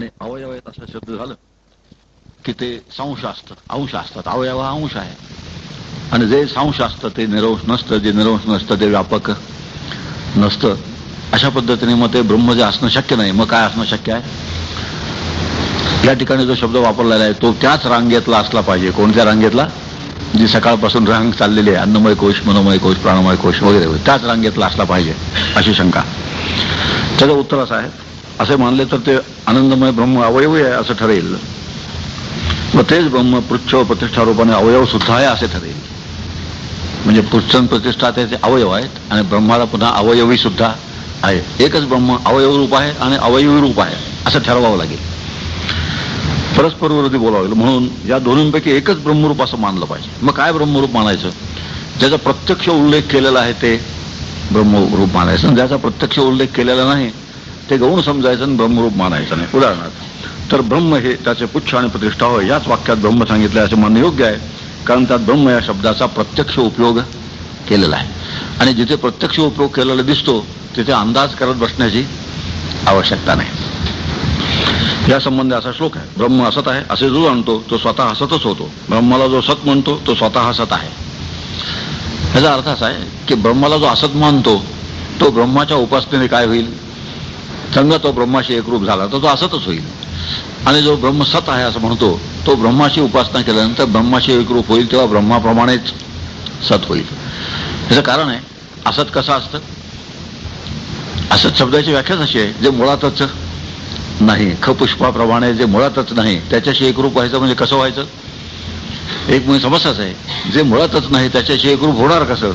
आणि अवयव आहेत असा शब्द झालं की ते संश असतं अंश असतात अवयव हा अंश आहे. आणि जे संश असतं ते निरंश नसतं जे निरंश नसतं ते व्यापक नसतं. अशा पद्धतीने मग ते ब्रह्म जे असणं शक्य नाही. मग काय असणं शक्य आहे? या ठिकाणी जो शब्द वापरलेला आहे तो त्याच रांगेतला असला पाहिजे. कोणत्या रांगेतला? जी सकाळपासून रांग चाललेली आहे अन्नमय कोश मनोमय कोश प्राणमय कोश वगैरे त्याच रांगेतला असला पाहिजे अशी शंका. त्याचं उत्तर असं आहे असे मानले तर ते आनंदमय ब्रह्म अवयवी आहे असं ठरेल. व तेच ब्रह्म पृच्छ प्रतिष्ठा रूपाने अवयव सुद्धा आहे असे ठरेल. म्हणजे पृच्छन प्रतिष्ठा त्याचे अवयव आहेत आणि ब्रह्माला पुन्हा अवयवी सुद्धा आहे. एकच ब्रह्म अवयव रूप आहे आणि अवयवी रूप आहे असं ठरवावं लागेल. परस्पर विरोधी बोलावं म्हणून या दोन्हींपैकी एकच ब्रह्मरूप असं मानलं पाहिजे. मग काय ब्रह्मरूप मानायचं? ज्याचा प्रत्यक्ष उल्लेख केलेला आहे ते ब्रह्मरूप मानायचं. आणि ज्याचा प्रत्यक्ष उल्लेख केलेला नाही ते गौण समजायचं आणि ब्रह्मरूप मानायचं नाही. उदाहरणार्थ तर ब्रह्म हे त्याचे पुच्छ आणि प्रतिष्ठा होय याच वाक्यात ब्रह्म सांगितलं असे मानणं योग्य आहे. कारण त्यात ब्रह्म या शब्दाचा प्रत्यक्ष उपयोग केलेला आहे. आणि जिथे प्रत्यक्ष उपयोग केलेला दिसतो तिथे अंदाज करत बसण्याची आवश्यकता नाही. या संबंधी असा श्लोक आहे. ब्रह्म असत आहे असे जो आणतो तो स्वतः हसतच होतो. ब्रह्माला जो सत म्हणतो तो स्वतः हसत आहे. याचा अर्थ असा आहे की ब्रह्माला जो असत मानतो तो ब्रह्माच्या उपासनेने काय होईल? संघ तो ब्रह्माशी एकरूप झाला तर तो असतच होईल. आणि जो ब्रह्म सत आहे असं म्हणतो तो ब्रह्माशी उपासना केल्यानंतर ब्रह्माशी एकरूप होईल तेव्हा ब्रह्माप्रमाणेच सत होईल. याचं कारण आहे असत कसं असतं? असत शब्दाची व्याख्याच अशी आहे जे मुळातच नाही खपुष्पाप्रमाणे जे मुळातच नाही त्याच्याशी एकरूप व्हायचं म्हणजे कसं व्हायचं? एक म्हणजे समस्याच आहे जे मुळातच नाही त्याच्याशी एकरूप होणार कसं?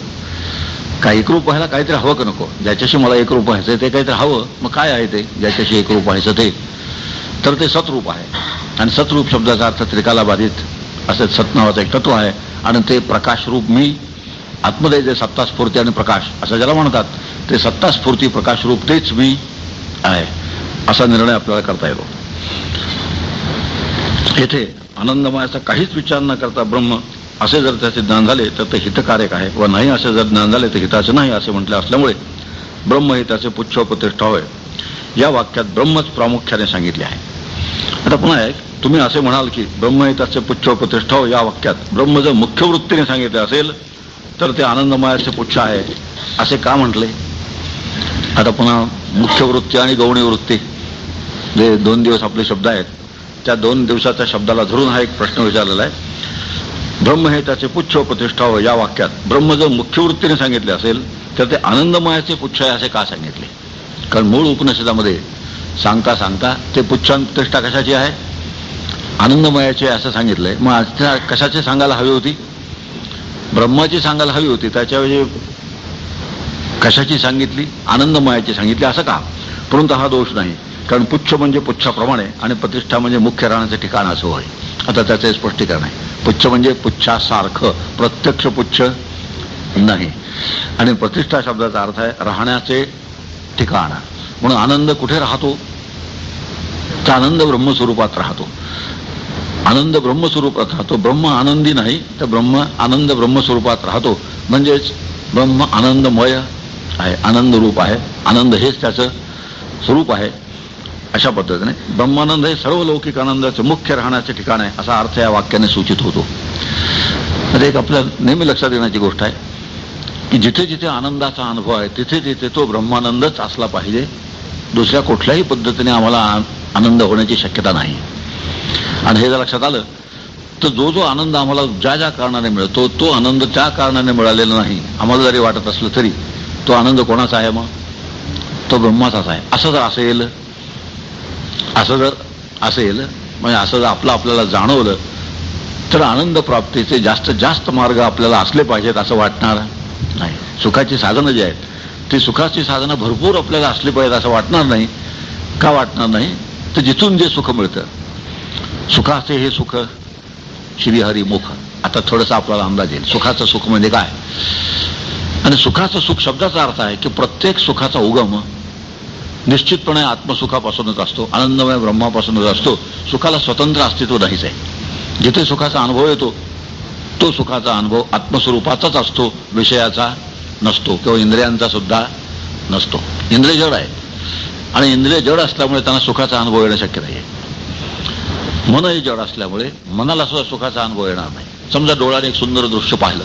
काय एकरूप व्हायला काहीतरी हवं का नको? ज्याच्याशी मला एकरूप व्हायचं ते काहीतरी हवं? मग काय आहे ते? ज्याच्याशी एकरूप व्हायचं ते? तर ते सतरूप आहे. आणि सतरूप शब्दाचा अर्थ त्रिकाला बाधित असं सतनावाचं एक तत्व आहे. आणि ते प्रकाशरूप मी आत्मदय जे सत्तास्फूर्ती आणि प्रकाश असं ज्याला म्हणतात ते सत्तास्फूर्ती प्रकाशरूप तेच मी आहे. असा निर्णय आपल्याला करता येतो. येथे आनंदमयाचा काहीच विचार न करता ब्रह्म असे जर त्याचे ज्ञान झाले तर ते हितकारक आहे. व नाही असे जर ज्ञान झाले तर हिताचे नाही असे म्हटले असल्यामुळे ब्रह्म हे त्याचे पुच्छ प्रतिष्ठा होय. या वाक्यात ब्रह्मच प्रामुख्याने सांगितले आहे. आता पुन्हा एक तुम्ही असे म्हणाल की ब्रह्म हे त्याचे पुच्छ प्रतिष्ठा हो या वाक्यात. ब्रह्म जर मुख्य वृत्तीने सांगितले असेल तर ते आनंदमयाचे पुच्छ आहे. असे का म्हटले? आता पुन्हा मुख्य वृत्ती आणि गौणी वृत्ती. जे दोन दिवस आपले शब्द आहेत त्या दोन दिवसाच्या शब्दाला धरून हा एक प्रश्न विचारलेला आहे. ब्रह्म हे त्याचे पुच्छ प्रतिष्ठा हो या वाक्यात. ब्रह्म जर मुख्य वृत्तीने सांगितले असेल तर ते आनंदमयाचे पुच्छ आहे असे का सांगितले? कारण मूळ उपनिषदामध्ये सांगता सांगता ते पुच्छान प्रतिष्ठा कशाची आहे? आनंदमयाची आहे असं सांगितलंय. मग आज कशाची सांगायला हवी होती? ब्रह्माची सांगायला हवी होती त्याच्याऐवजी कशाची सांगितली? आनंदमयाची सांगितली असं का? परंतु हा दोष नाही. कारण पुच्छ म्हणजे पुच्छाप्रमाणे आणि प्रतिष्ठा म्हणजे मुख्य राहण्याचं ठिकाण असं होय. आता त्याचं स्पष्टीकरण आहे. पुच्छ म्हणजे पुच्छासारखं प्रत्यक्ष पुच्छ नाही. आणि प्रतिष्ठा शब्दाचा अर्थ आहे राहण्याचे ठिकाण. म्हणून आनंद कुठे राहतो? तर आनंद ब्रह्मस्वरूपात राहतो. आनंद ब्रह्मस्वरूपात राहतो. ब्रह्म आनंदी नाही तर ब्रह्म आनंद ब्रह्मस्वरूपात राहतो. म्हणजेच ब्रह्म आनंदमय आहे आनंद रूप आहे. आनंद हेच त्याचं स्वरूप आहे. अशा पद्धतीने ब्रह्मानंद हे सर्व लौकिक आनंदाचं मुख्य राहण्याचे ठिकाण आहे असा अर्थ या वाक्याने सूचित होतो. म्हणजे एक आपल्या नेहमी लक्षात येण्याची गोष्ट आहे की जिथे जिथे आनंदाचा अनुभव आहे तिथे तिथे तो ब्रह्मानंदच असला पाहिजे. दुसऱ्या कुठल्याही पद्धतीने आम्हाला आनंद होण्याची शक्यता नाही. आणि हे जर लक्षात आलं तर जो जो आनंद आम्हाला ज्या ज्या कारणाने मिळतो तो आनंद त्या कारणाने मिळालेला नाही. आम्हाला जरी वाटत असलं तरी तो आनंद कोणाचा आहे मग? तो ब्रह्माचाच आहे. असं जर असेल असं जर असेल म्हणजे असं जर आपलं आपल्याला जाणवलं तर आनंद प्राप्तीचे जास्त जास्त मार्ग आपल्याला असले पाहिजेत असं वाटणार? नाही. सुखाची साधनं जी आहेत ती सुखाची साधनं भरपूर आपल्याला असली पाहिजेत असं वाटणार नाही. का वाटणार नाही? तर जिथून जे सुख मिळतं. सुखाचे हे सुख श्रीहरी मुख. आता थोडंसं आपल्याला अंदाज येईल. सुखाचं सुख म्हणजे काय? आणि सुखाचं सुख शब्दाचा अर्थ आहे की प्रत्येक सुखाचा उगम निश्चितपणे आत्मसुखापासूनच असतो आनंदमय ब्रह्मापासूनच असतो. सुखाला स्वतंत्र अस्तित्व नाहीच आहे. जिथे सुखाचा अनुभव येतो तो सुखाचा अनुभव आत्मस्वरूपाचाच असतो विषयाचा नसतो किंवा इंद्रियांचा सुद्धा नसतो. इंद्रिय जड आहे. आणि इंद्रिय जड असल्यामुळे त्यांना सुखाचा अनुभव येणं शक्य नाही मनही जड असल्यामुळे मनाला सुद्धा सुखाचा अनुभव येणार नाही. समजा डोळ्याने एक सुंदर दृश्य पाहिलं.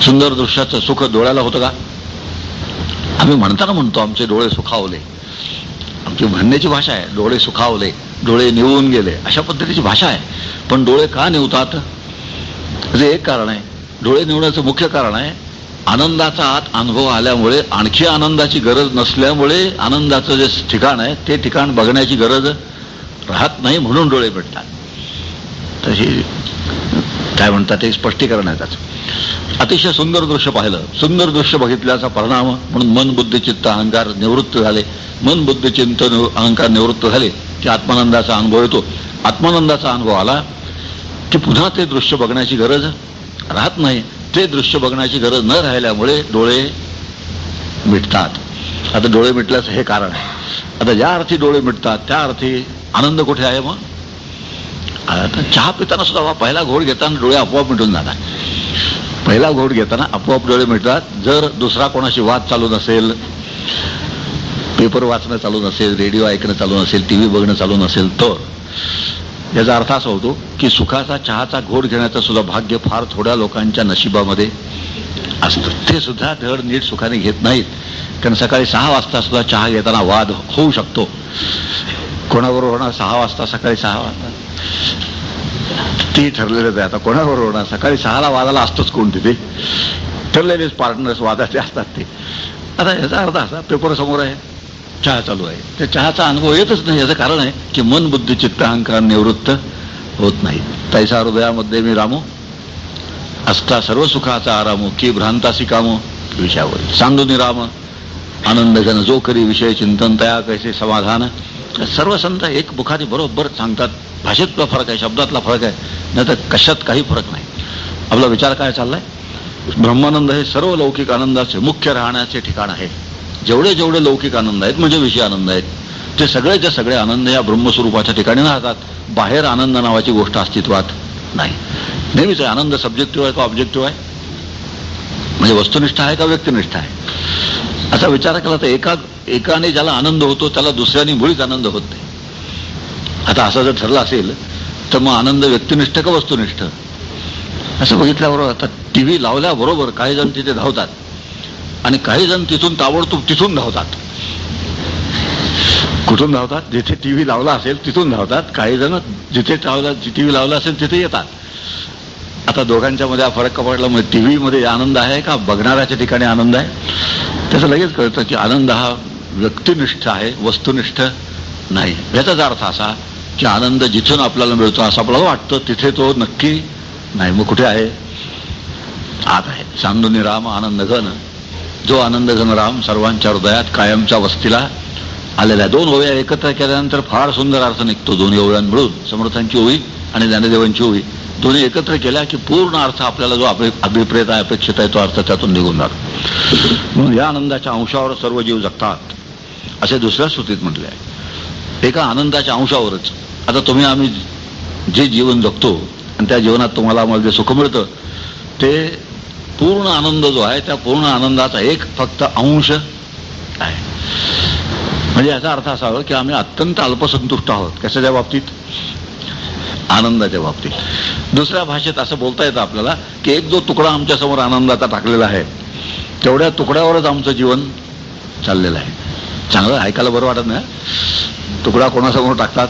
सुंदर दृश्याचं सुख डोळ्याला होतं का? आम्ही म्हणताना म्हणतो आमचे डोळे सुखावले. आमची म्हणण्याची भाषा आहे डोळे सुखावले डोळे निवून गेले. अशा पद्धतीची भाषा आहे. पण डोळे का निवतात? जे एक कारण आहे डोळे निवण्याचं मुख्य कारण आहे आनंदाचा आत अनुभव आल्यामुळे आणखी आनंदाची गरज नसल्यामुळे आनंदाचं जे ठिकाण आहे ते ठिकाण बघण्याची गरज राहत नाही म्हणून डोळे भेटतात तशी काय म्हणतात ते स्पष्टीकरण आहे त्याचं. अतिशय सुंदर दृश्य पाहिलं. सुंदर दृश्य बघितल्याचा परिणाम म्हणून मन बुद्धी चित्त अहंकार निवृत्त झाले. मन बुद्धी चिंत अहंकार निवृत्त झाले की आत्मानंदाचा अनुभव येतो. आत्मानंदाचा अनुभव आला की पुन्हा ते दृश्य बघण्याची गरज राहत नाही. ते दृश्य बघण्याची गरज न राहिल्यामुळे डोळे मिटतात. आता डोळे मिटल्याचं हे कारण आहे. आता ज्या अर्थी डोळे मिटतात त्या अर्थी आनंद कुठे आहे मग? आता चहा पिताना सुद्धा पहिला घोड घेताना डोळे आपोआप मिटून जातात पहिला घोड घेताना आपोआप डोळे मिटतात. जर दुसरा कोणाशी वाद चालू नसेल पेपर वाचणं चालू नसेल रेडिओ ऐकणं चालू नसेल टी व्ही बघणं चालू नसेल तर याचा अर्थ असा होतो की सुखाचा चहाचा घोड घेण्याचं सुद्धा भाग्य फार थोड्या लोकांच्या नशिबामध्ये असतं. ते सुद्धा धड नीट सुखाने घेत नाहीत. कारण सकाळी सहा वाजता सुद्धा चहा घेताना वाद होऊ शकतो. कोणाबरोबर होणार? सहा वाजता सकाळी सहा वाजता. ती ठरलेलंच आहे. आता कोणाबरोबर होणार? सकाळी सहाला वादाला असतोच कोण तिथे. ठरलेलेच पार्टनर्स वादाचे असतात ते. आता याचा अर्थ असा पेपर समोर आहे. चहा चालू आहे. त्या चहाचा अनुभव येतच नाही. याचं कारण आहे की मन बुद्धी चित्त अहंकार निवृत्त होत नाही तैसा हृदयामध्ये मी रामू. असता सर्व सुखाचा आरामो की भ्रांतासी कामो विषयावर सांडूनी राम. आनंद घन जो करी विषय चिंतन तया कैसे समाधान? सर्व संत एक बुखारी बरोबर सांगतात भाषेतला फरक आहे शब्दातला फरक आहे नाही तर कशात काही फरक नाही. आपला विचार काय चाललाय? ब्रह्मानंद हे सर्व लौकिक आनंदाचे मुख्य राहण्याचे ठिकाण आहे. जेवढे जेवढे लौकिक आनंद आहेत म्हणजे विषय आनंद आहेत ते सगळेचे सगळे आनंद या ब्रह्मस्वरूपाच्या ठिकाणी राहतात. बाहेर आनंद नावाची गोष्ट अस्तित्वात नाही. नेहमीच आहे आनंद सब्जेक्टिव्ह आहे का ऑब्जेक्टिव्ह आहे? म्हणजे वस्तुनिष्ठ आहे का व्यक्तिनिष्ठ आहे? असा विचार केला तर एका एकाने ज्याला आनंद होतो त्याला दुसऱ्याने मुळीच आनंद होत नाही. आता असं जर ठरलं असेल तर मग आनंद व्यक्तिनिष्ठ का वस्तुनिष्ठ? असं बघितल्याबरोबर आता टी व्ही लावल्याबरोबर काही जण तिथे धावतात. आणि काही जण तिथून ताबडतोब तिथून धावतात. कुठून धावतात? जिथे टी व्ही लावला असेल तिथून धावतात. काही जण जिथे टी व्ही लावला असेल तिथे येतात. आता दोघांच्या मध्ये हा फरक पडला? म्हणजे टी व्हीमध्ये आनंद आहे का? बघणाऱ्याच्या ठिकाणी आनंद आहे? त्याचं लगेच कळतं की आनंद हा व्यक्तिनिष्ठ आहे वस्तुनिष्ठ नाही. याचाच अर्थ असा की आनंद जिथून आपल्याला मिळतो असं आपल्याला वाटतं तिथे तो नक्की नाही. मग कुठे आहे? आत आहे. चांदुनी राम आनंद घन. जो आनंद घन राम सर्वांच्या हृदयात कायमच्या वस्तीला आलेला आहे. दोन ओव्या एकत्र केल्यानंतर फार सुंदर अर्थ निघतो. दोन्ही ओव्यां मिळून समर्थांची ओवी आणि ज्ञानदेवांची ओवी. दोन्ही एकत्र केल्या की पूर्ण अर्थ आपल्याला जो अभिप्रेत आहे अपेक्षित आहे तो अर्थ त्यातून निघून जातो. म्हणून या आनंदाच्या अंशावर सर्व जीव जगतात असे दुसऱ्या श्रुतीत म्हटले आहे. एका आनंदाच्या अंशावरच आता तुम्ही आम्ही जे जीवन जगतो आणि त्या जीवनात तुम्हाला आम्हाला जे सुख मिळतं ते पूर्ण आनंद जो आहे त्या पूर्ण आनंदाचा एक फक्त अंश आहे. म्हणजे याचा अर्थ असा की आम्ही अत्यंत अल्पसंतुष्ट आहोत. कशाच्या बाबतीत? आनंदाच्या बाबतीत. दुसऱ्या भाषेत असं बोलता येतं आपल्याला की एक जो तुकडा आमच्यासमोर आनंदाचा टाकलेला आहे तेवढ्या तुकड्यावरच आमचं जीवन चाललेलं आहे. चांगलं ऐकायला बरं वाटत नाही तुकडा कोणासमोर टाकतात?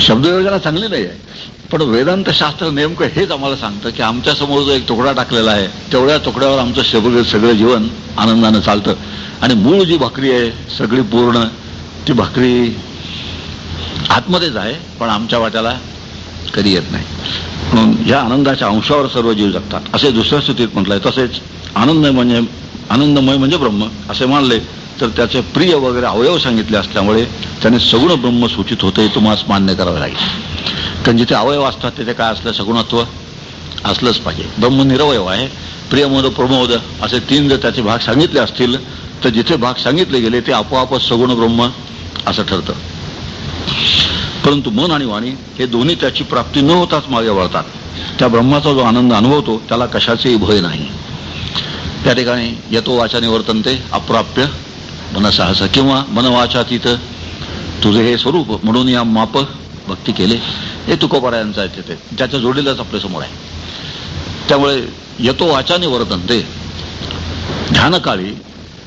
शब्दयोजना चांगली नाही आहे. पण वेदांत शास्त्र नेमकं हेच आम्हाला सांगतं की आमच्यासमोर जो एक तुकडा टाकलेला आहे तेवढ्या तुकड्यावर आमचं सगळं सगळं जीवन आनंदानं चालतं. आणि मूळ जी भाकरी आहे सगळी पूर्ण ती भाकरी आतमध्येच आहे पण आमच्या वाट्याला कधी येत नाही. म्हणून या आनंदाच्या अंशावर सर्व जीव जगतात. असे दुसऱ्या स्थितीत म्हटलंय तसेच आनंद म्हणजे आनंदमय म्हणजे ब्रह्म. असे मानले तर त्याचे प्रिय वगैरे अवयव सांगितले असल्यामुळे त्याने सगुण ब्रह्म सूचित होते तुम्हाला मान्य करावे लागेल. कारण जिथे अवयव असतात तिथे काय असलं सगुणत्व असलंच पाहिजे. ब्रह्म निरवयव आहे. प्रियमोद प्रमोद असे तीन जर त्याचे भाग सांगितले असतील तर जिथे भाग सांगितले गेले ते आपोआपच सगुण ब्रह्म असं ठरतं. परंतु मन आणि वाणी हे दोन्ही त्याची प्राप्ती न होताच मागे वळतात. त्या ब्रह्माचा जो आनंद अनुभवतो त्याला कशाचेही भय नाही. त्या ठिकाणी येतो वाचा निवर्तनते अप्राप्य मनसाहस किंवा मनवाचातीत तुझे हे स्वरूप म्हणून या माप भक्ती केले हे तुकोबारायांचं आहे तिथे. ज्याच्या जोडीलाच आपल्यासमोर आहे. त्यामुळे येतो वाचाने वर्तन ते ध्यानकाळी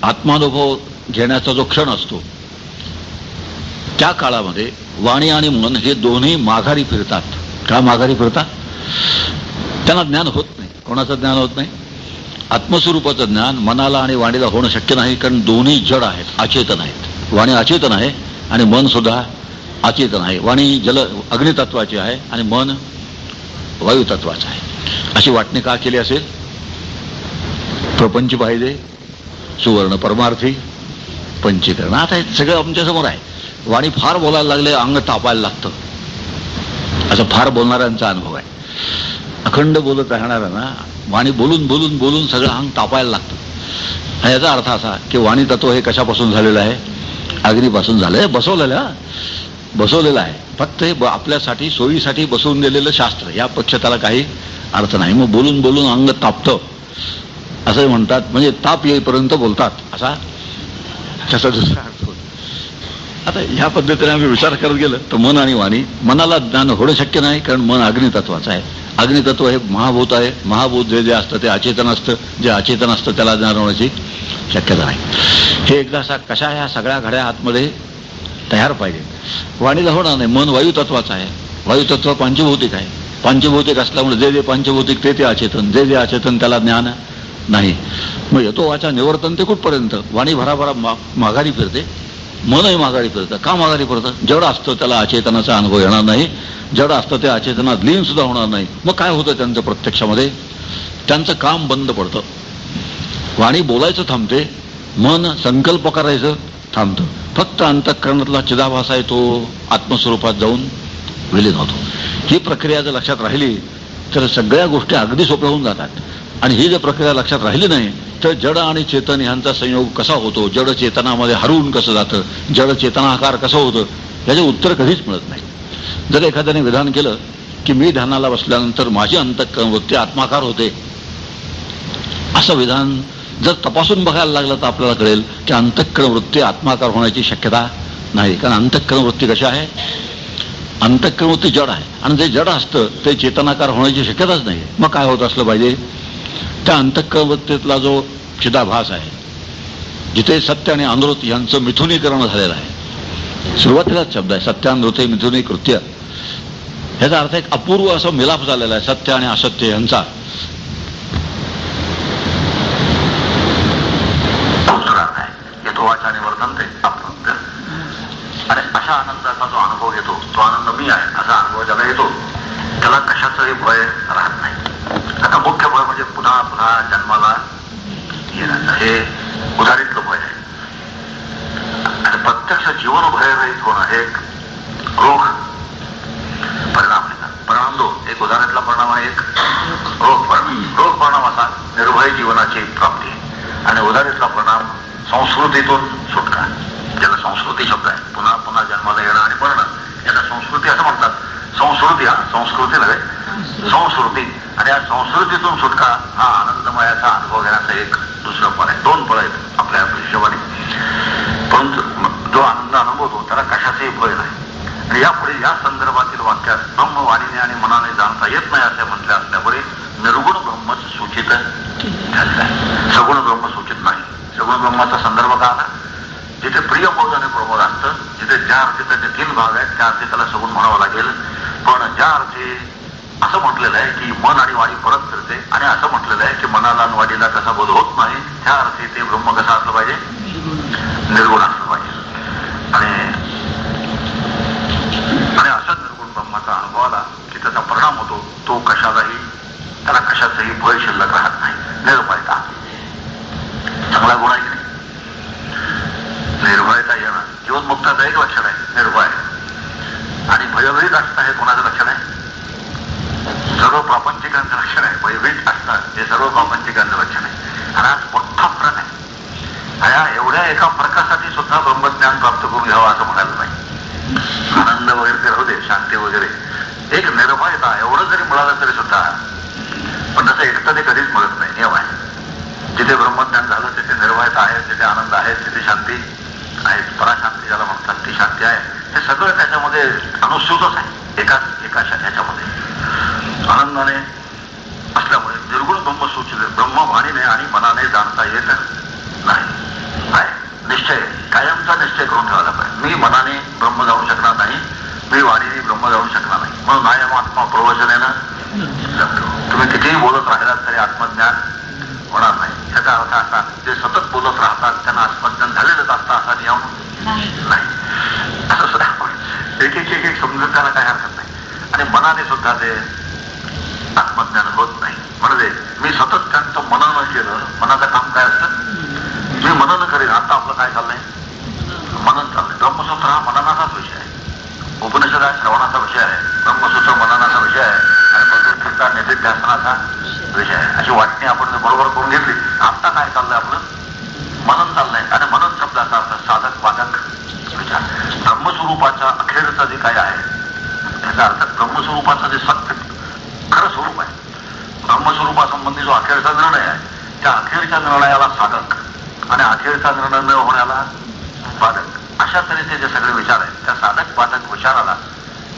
आत्मानुभव घेण्याचा जो क्षण असतो त्या काळामध्ये वाणी आणि मन हे दोन्ही माघारी फिरतात. का माघारी फिरतात? त्यांना ज्ञान होत नाही. कोणाचं ज्ञान होत नाही? आत्मस्वरूपाचं ज्ञान मनाला आणि वाणीला होणं शक्य नाही कारण दोन्ही जड आहेत अचेतन आहेत. वाणी अचेतन आहे आणि मन सुद्धा अचेतन आहे. वाणी जल अग्नितत्वाची आहे आणि मन वायुतत्वाचं आहे. अशी वाटणी का केली असेल? प्रपंच पाहिजे सुवर्ण परमार्थी पंचीकरण. आता हे सगळं आमच्यासमोर आहे. वाणी फार बोलायला लागले अंग तापायला लागतं. असं फार बोलणाऱ्यांचा अनुभव आहे. अखंड बोलत राहणाऱ्यांना वाणी बोलून बोलून बोलून सगळं अंग तापायला लागतं. आणि याचा अर्थ असा की वाणी तत्व हे कशापासून झालेलं आहे? अग्नीपासून झालंय बसवलेलं बसवलेलं आहे. फक्त हे आपल्यासाठी सोयीसाठी बसवून दिलेलं शास्त्र या पक्ष त्याला काही अर्थ नाही. मग बोलून बोलून अंग तापतं. असं म्हणतात. म्हणजे ताप येईपर्यंत बोलतात. असा त्याचा दुसरा अर्थ. आता ह्या पद्धतीने आम्ही विचार करत गेलं तर मन आणि वाणी मनाला ज्ञान होणं शक्य नाही कारण मन अग्नितत्वाचं आहे. अग्नितत्व हे महाभूत आहे. महाभूत जे जे असतं ते अचेतन असतं. जे अचेतन असतं त्याला ज्ञान होण्याची शक्यता नाही. हे एकदा असा कशा ह्या सगळ्या घड्या आतमध्ये तयार पाहिजे. वाणीला होणार नाही. मन वायुतत्वाचं आहे. वायुतत्व पांचभौतिक आहे. पांचभौतिक असल्यामुळे जे जे पांचभौतिक ते ते अचेतन. जे जे अचेतन त्याला ज्ञान नाही. मग येतो वाचा निवर्तन ते कुठपर्यंत? वाणी भराभरा माघारी फिरते. मनही माघारी फिरतं का माघारी फिरतं जड असतं त्याला अचेतनाचा अनुभव येणार नाही. जड असतं त्या अचेतनात लीन सुद्धा होणार नाही. मग काय होतं त्यांचं प्रत्यक्षामध्ये? त्यांचं काम बंद पडतं. वाणी बोलायचं थांबते. मन संकल्प करायचं थांबतं. फक्त अंतःकरणातला चिदाभास आहे तो आत्मस्वरूपात जाऊन विलीन होतो ही प्रक्रिया जर लक्षात राहिली तर सगळ्या गोष्टी अगदी सोप्या होऊन जातात. आणि ही जर प्रक्रिया लक्षात राहिली नाही तर जड आणि चेतन यांचा संयोग कसा होतो? जड चेतनामध्ये हरवून कसं जातं? जड चेतनाकार कसं होतं? याचे उत्तर कधीच मिळत नाही. जर एखाद्याने विधान केलं की मी ध्यानाला बसल्यानंतर माझी वृत्ती आत्माकार होते असं विधान जर तपासून बघायला लागलं तर आपल्याला कळेल की अंतःकरण वृत्ती आत्माकार होण्याची शक्यता नाही. कारण अंतःकरण वृत्ती कशी आहे? अंतःकरण वृत्ती जड आहे. आणि जे जड असतं ते चेतनाकार होण्याची शक्यताच नाही. मग काय होत असलं पाहिजे? त्या अंतःकरणवृत्तीतला जो चिदाभास आहे जिथे सत्य आणि अनृत यांचं मिथुनीकरण झालेलं आहे. सुरुवातीलाच शब्द आहे सत्यानृते मिथुनी कृत्य ह्याचा अर्थ एक अपूर्व असं मिलाप झालेला आहे सत्य आणि असत्य यांचा. आणि अशा आनंदाचा जो अनुभव घेतो तो आनंद मी आहे असा अनुभव ज्याला येतो त्याला कशाचंही भय राहत नाही. आता मुख्य भय म्हणजे पुन्हा पुन्हा जन्माला येण्याचं हे उदारीतलं भय आहे आणि प्रत्यक्ष जीवन भयरहित होणं हे एक रोग परिणाम आहे. परिणाम दोन. एक उदाहरणातला परिणाम आहे एक रोग परिणाम. रोग परिणाम असा निर्भय जीवनाची प्राप्ती. आणि उदाहरीतला परिणाम संस्कृतीतून सुटका. ज्याला संस्कृती शब्द आहे. पुन्हा पुन्हा जन्माला येणं आणि मरणं याला संस्कृती असं म्हणतात. संस्कृती हा संस्कृती नव्हे संस्कृती. आणि या संस्कृतीतून सुटका हा आनंदमयाचा अनुभव घेण्याचा एक दुसरं पण आहे. दोन पळ आहेत आपल्या हिशोबाने परंतु जो आनंद अनुभवतो त्याला कशाचंही भय नाही. आणि यापुढे या संदर्भातील वाक्यात ब्रह्म वाणीने आणि मनाने जाणता येत नाही असे म्हटले असल्यामुळे निर्गुण ब्रह्मच सूचित झालेलं आहे. सगुण ब्रह्म सूचित नाही. सगुण ब्रह्माचा संदर्भ का आला? जिथे प्रिय आणि प्रमोद असतं जिथे ज्या अर्थी त्याचे तीन भाग आहेत त्या अर्थी त्याला सगुण म्हणावं लागेल. पण ज्या अर्थी असं म्हटलेलं आहे की मन आणि वाणी परत फिरते. आणि असं म्हटलेलं आहे की मनाला आणि वाणीला कसा बोध होत नाही. त्या अर्थी ते ब्रह्म कसं असलं पाहिजे. निर्गुण असलं पाहिजे. आणि आणि असा निर्गुण ब्रह्माचा अनुभव आला की त्याचा परिणाम होतो. तो कशालाही त्याला कशाचंही भय शिल्लक राहत नाही. निर्भयता चांगला गुण आहे निर्भयता येणं. जीवनमुक्ताचं एक लक्षण आहे निर्भय आणि भयभीत असणं हे कोणाचं लक्षण आहे सर्व प्रापंचिकांचं लक्षण आहे वैविध असतात. हे सर्व प्रापंचिकांचं लक्षण आहे आणि आज मोठा फरक आहे. या एवढ्या एका फरकासाठी सुद्धा ब्रह्मज्ञान प्राप्त करून घ्यावं असं म्हणायला नाही आनंद वगैरे ते राहू दे शांती वगैरे. एक निर्भयता एवढं जरी मिळालं तरी सुद्धा पण तसं एकटं ते कधीच मिळत नाही. नियम आहे. जिथे ब्रह्मज्ञान झालं तिथे निर्भयता आहे तिथे आनंद आहे तिथे शांती आहे. पराशांती ज्याला म्हणतात ती शांती आहे. हे सगळं त्याच्यामध्ये अनुसूतच आहे. एकाच आनंदाने असल्यामुळे निर्गुण ब्रह्म सूचित ब्रह्म वाणीने आणि मनाने जाणता येत नाही. आहे निश्चय कायमचा निश्चय करून ठेवायला पाहिजे. मी मनाने ब्रह्म जाऊ शकणार नाही मी वाणीने ब्रह्म जाऊ शकणार नाही. म्हणून नायम आत्मा प्रवचनेनं तुम्ही कितीही बोलत राहिलात तरी आत्मज्ञान होणार नाही. त्याचा अर्थ असा जे सतत बोलत राहतात त्यांना आत्मज्ञान झालेलंच असतं असा नियम नाही. असं सुद्धा एक एक एक एक समजून त्याला काही हरकत नाही. आणि मनाने सुद्धा ते आत्मज्ञान होत नाही. म्हणजे मी सतत त्यांचं मनन केलं मनाचं काम काय असतं? मी मनन करेन. आता आपलं काय चाललंय? मनन चाललंय. ब्रह्मसूत्र हा मननाचाच विषय आहे. उपनिषद हा श्रवणाचा विषय आहे. ब्रह्मसूत्र मननाचा विषय आहे. आणि भगवद्गीता निधिध्यासनाचा विषय आहे. अशी वाटणी आपण बरोबर करून घेतली. आता काय चाललंय आपलं मनन चाललंय आणि मनन शब्दाचा अर्थ साधक वादक विचार ब्रह्मस्वरूपाच्या अखेरचं जे काय आहे त्याचा अर्थ ब्रह्मस्वरूपाचं जे सत्य खरं स्वरूप आहे ब्रह्मस्वरूपासंबंधी जो अखेरचा निर्णय आहे त्या अखेरच्या निर्णयाला साधक आणि अखेरचा निर्णय न होण्याला बाधक अशा तऱ्हेचे जे सगळे विचार आहेत त्या साधक बाधक विचाराला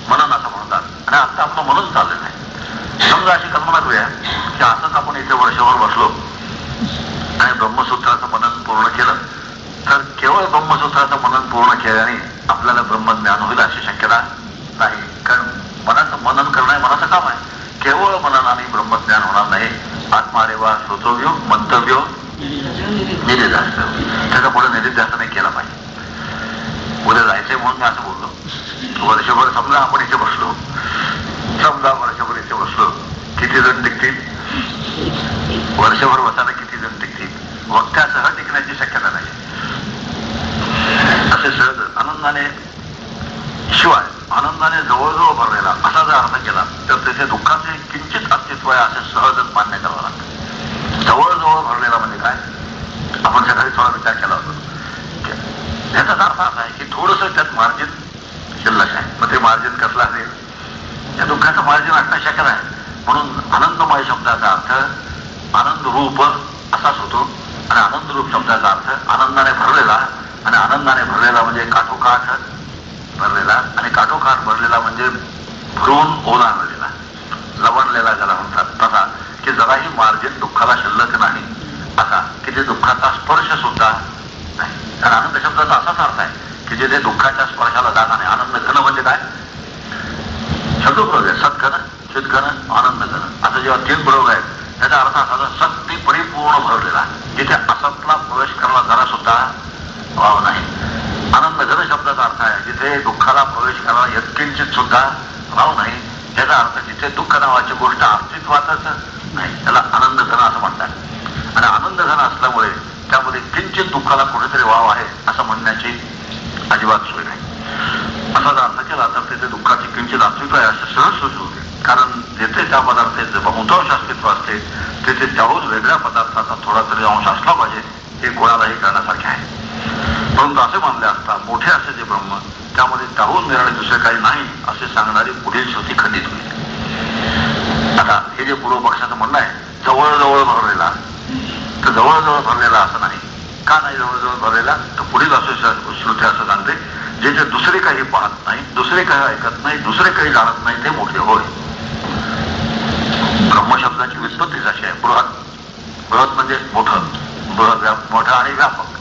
मनन असं म्हणतात आणि आता आपलं मनन चाललेलं आहे समजा अशी कल्पना करूया की असंच आपण इथे वर्षभर बसलो आणि ब्रह्मसूत्राचं मनन पूर्ण केलं तर केवळ ब्रह्मसूत्राचं मनन पूर्ण केल्याने आपल्याला ब्रह्मज्ञान होईल अशी शक्यता नाही कारण मनाचं मनन करणं हे मनाचं काम आहे केवळ मननाने ब्रह्मज्ञान होणार नाही आत्मारेवा श्रोतव्य मंतव्य निधिध्यास त्याचा पुढे निधिध्यास नाही केला पाहिजे उद्या जायचंय म्हणून मी असं बोललो वर्षभर समजा आपण इथे बसलो समजा वर्षभर इथे बसलो किती जण टिकतील? वर्षभर बसायला किती जण टिकतील? वक्त्यासह टिकण्याची शक्यता नाही असे सहज आनंदाने शिवाय आनंदाने जवळजवळ भरलेला असा जर अर्थ केला तर त्याचे दुःखाचे किंचित अस्तित्व आहे असे सहजच मान्य करावं लागतं जवळजवळ भरलेला म्हणजे काय आपण सकाळी थोडा विचार केला होता याचाच अर्थ असा आहे की थोडस त्यात मार्जिन शिल्लक आहे मग ते मार्जिन कसलं असेल या दुःखाचं मार्जिन असणं शक्य आहे म्हणून आनंदमय शब्दाचा अर्थ आनंद रूप असाच होतो आणि आनंद रूप शब्दाचा अर्थ आनंदाने भरलेला आणि आनंदाने भरलेला म्हणजे काठोकाठ भरलेला आणि काठोकाठ भरलेला म्हणजे भरून ओलांडलेला लवणलेला ज्याला म्हणतात तसा की जराही मार्जिन दुःखाला शिल्लक नाही असा की ते दुःखाचा स्पर्श सुद्धा नाही कारण आनंद शब्दाचा असाच अर्थ आहे की जे ते दुःखाच्या स्पर्शाला जागा नाही आनंद घन म्हणजे काय शब्दप्रयोग आहे सत्घन चितघन आनंद घन असं जेव्हा तीन प्रयोग आहेत त्याचा अर्थ असा सत्य परिपूर्ण भरलेला जिथे असतला प्रवेश करायला जरा सुद्धा वाव नाही आनंद घन शब्दाचा अर्थ आहे जिथे दुःखाला प्रवेश करायला यत्किंचित सुद्धा वाव नाही त्याचा अर्थ जिथे दुःख नावाची गोष्ट अस्तित्वातच नाही त्याला आनंद घन असं म्हणतात आणि आनंद घन असल्यामुळे त्यामध्ये किंचित दुःखाला कुठेतरी वाव आहे असं म्हणण्याची अजिबात सोय नाही असा जर अर्थ केला तर तिथे दुःखाची सहज सुचू कारण जेथे त्या पदार्थाचे बहुतांश अस्तित्व असते तेथे त्याहून वेगळ्या पदार्थाचा थोडा तरी अंश असला पाहिजे हे कोणालाही करण्यासारखे आहे परंतु असे मानले असता मोठे असे जे ब्रह्म त्यामध्ये त्याहून निर्णय दुसरे काही नाही असे सांगणारी पुढील श्रुती खंडित होईल आता हे जे पूर्व पक्षाचं म्हणणं आहे जवळजवळ भरलेला तर जवळजवळ भरलेला असं नाही का नाही जवळजवळ भरलेला तर पुढील असं श्रुती असं सांगते जे जे दुसरे काही पाहत नाही दुसरे काही ऐकत नाही दुसरे काही जाणत नाही ते मोठे होय. ब्रह्मशब्दाची व्युत्पत्तीच अशी आहे बृहत. बृहत म्हणजे मोठं. बृहत मोठं आणि व्यापक.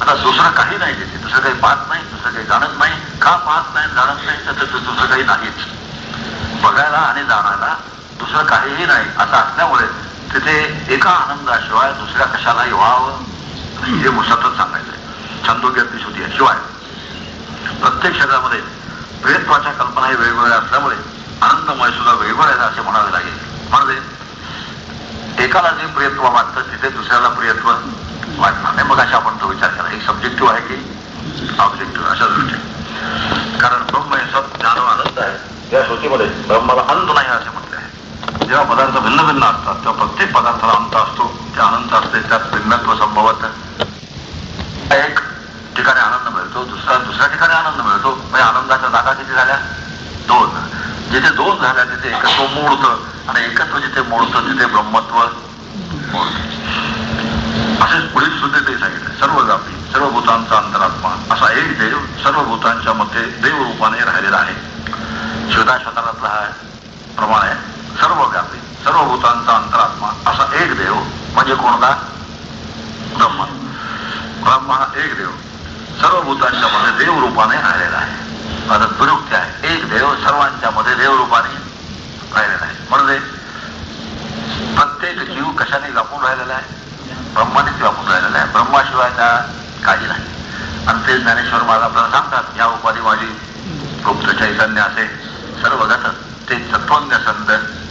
आता दुसरं काही नाही तिथे दुसरं काही पाहत नाही दुसरं काही जाणत नाही. का पाहत नाही जाणत नाही तर दुसरं काही नाहीच. बघायला आणि जाणायला दुसरं काहीही नाही. असं असल्यामुळे तिथे एका आनंदाशिवाय दुसऱ्या कशालाही व्हावं. हे मुसातच सांगायचंय. छंदोग्यातली शुद्धी शिवाय. प्रत्येक शरीरामध्ये प्रियत्वाच्या कल्पनाही वेगवेगळ्या असल्यामुळे आनंदमय सुद्धा वेगवेगळ्या असे म्हणावे लागेल. म्हणजे एकाला जे प्रियत्व वाटतं तिथे दुसऱ्याला प्रियत्व वाटणार नाही. मग अशा आपण तो विचार केला एक सब्जेक्टिव्ह आहे की ऑब्जेक्टिव्ह अशा दृष्टीने. कारण ब्रह्म हे सब ज्ञान आनंद आहे. या श्रुतीमध्ये ब्रह्माला अंत नाही असे म्हटले आहे. जेव्हा पदार्थ भिन्न भिन्न असतात तेव्हा प्रत्येक पदार्थाला अंत असतो. ते अनंत असते त्यात भिन्नत्व संभवत एक ठिकाणी आनंद मिळतो दुसरा दुसऱ्या ठिकाणी आनंद मिळतो म्हणजे आनंदाच्या जागा किती झाल्या दोन जिथे दोन झाल्या तो मूर्त मोडतं आणि एकत्व जिथे म्हणजे मोडतं तिथे ब्रह्मत्व. असेच पुढील सुद्धा ते सांगितले. सर्व व्यापी सर्व भूतांचा अंतरात्मा. असा एक देव सर्व भूतांच्या मध्ये देव रूपाने राहिलेला आहे. श्वेताशतरातला हा प्रमाण आहे. सर्व व्यापी सर्व भूतांचा अंतरात्मा. असा एक देव म्हणजे कोणता? ब्रह्मा. ब्रह्म हा एक देव. सर्व भूतांच्या मध्ये देव रूपाने राहिलेला आहे. माझं विरुक्ती आहे. एक देव सर्वांच्या मध्ये देव रूपाने म्हणजे प्रत्येक जीव कशाने व्यापून राहिलेला आहे? ब्रह्मानेच व्यापून राहिलेला आहे. ब्रह्माशिवाय त्या काही नाही. आणि ते ज्ञानेश्वर महाराज आपल्याला सांगतात या उपाधी माझी गुप्त चैतन्य असे सर्व घटक ते तत्वज्ञ संत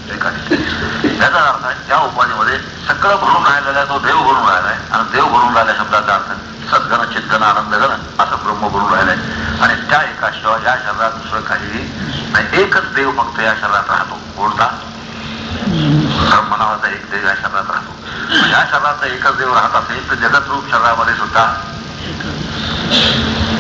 याचा अर्थ त्या उपाधीमध्ये सगळं भरून राहिलेला आहे तो देव भरून राहिला आहे. आणि देव भरून राहिल्या शब्दाचा अर्थ सद्गण चिंतन आनंद गण असं ब्रह्म भरून राहिलाय आणि त्या एका शिवाय या शरीरात दुसरं काहीही नाही. एकच देव फक्त या शरीरात राहतो. कोणता? ब्रह्मनावाचा एक देव या शरीरात राहतो या शरीराचा एकच देव राहत असेल तर जगतरूप शरीरामध्ये सुद्धा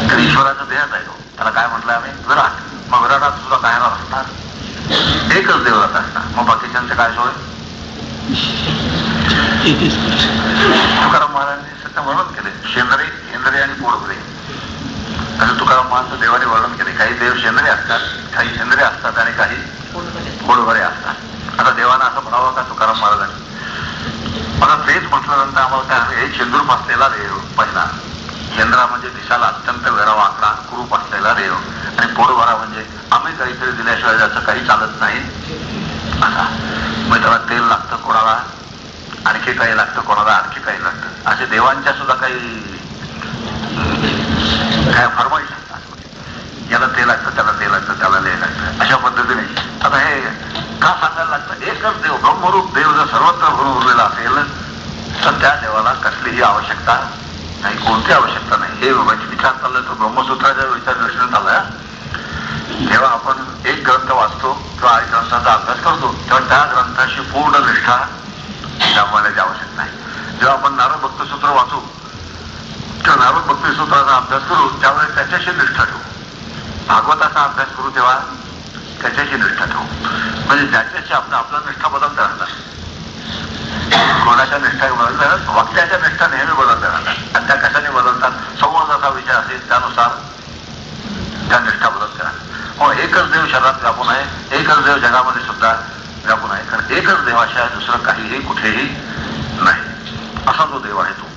तर ईश्वराचा देहच आहे तो. त्याला काय म्हटलं आम्ही? विराट मग विराटात सुद्धा काय राहत असणार? एकच देव राहत असणार. मग बाकीच्यांचे काय सोय? तुकाराम महाराजांनी सध्या वर्णन केले. शेंद्रे शेंद्रे आणि पोडभरे असं तुकाराम महाराज देवाने वर्णन केले. काही देव शेंद्रे असतात काही शेंद्रे असतात आणि काही पोडभरे असतात. आता देवानं असं म्हणावं का तुकाराम महाराजांनी? मला तेच म्हटल्यानंतर आम्हाला काय हे शेंदूर असलेला देव पहिला. चंद्रा म्हणजे दिशाला अत्यंत वेळावा आकडा कुरूप असलेला देव. आणि पोटभरा म्हणजे आम्ही काहीतरी दिल्याशिवाय त्याचं काही चालत नाही. असा. मग त्याला तेल लागतं कोणाला? आणखी काही लागतं कोणाला? आणखी काही लागतं. असे देवांच्या सुद्धा काही काय फरमाईश याला ते लागतं त्याला ते लागतं त्याला ते लागतं अशा पद्धतीने. आता हे का सांगायला लागतं? एकच देव ब्रह्मरूप देव जर सर्वत्र भरून उरलेला असेल तर त्या देवाला कसलीही आवश्यकता नाही कोणती आवश्यकता नाही. हे विचार चाललाय तर ब्रह्मसूत्राच्या विचार दर्शनात आलाय जेव्हा आपण एक ग्रंथ वाचतो किंवा आई ग्रंथाचा अभ्यास करतो तेव्हा त्या ग्रंथाशी पूर्ण निष्ठा दाखवण्याची आवश्यक नाही जेव्हा आपण नारद भक्तसूत्र वाचू किंवा नारद भक्तसूत्राचा अभ्यास करू त्यावेळेस त्याच्याशी निष्ठा ठेवू. भागवताचा अभ्यास करू तेव्हा त्याच्याशी निष्ठा ठेवू. म्हणजे ज्याच्याशी आपलं आपला निष्ठा बदलता राहणार कोणाच्या निष्ठा बदलतात वक्त्याच्या निष्ठा नेहमी बदलता राहणार आणि त्या कशाने बदलतात? संवादाचा विषय असेल त्यानुसार त्या निष्ठा बदलत राहणार मग एकच देव शहरात व्यापून आहे एकच देव जगामध्ये सुद्धा व्यापून आहे. कारण एकच देवाशिवाय दुसरं काहीही कुठेही नाही. असा जो देव आहे तो.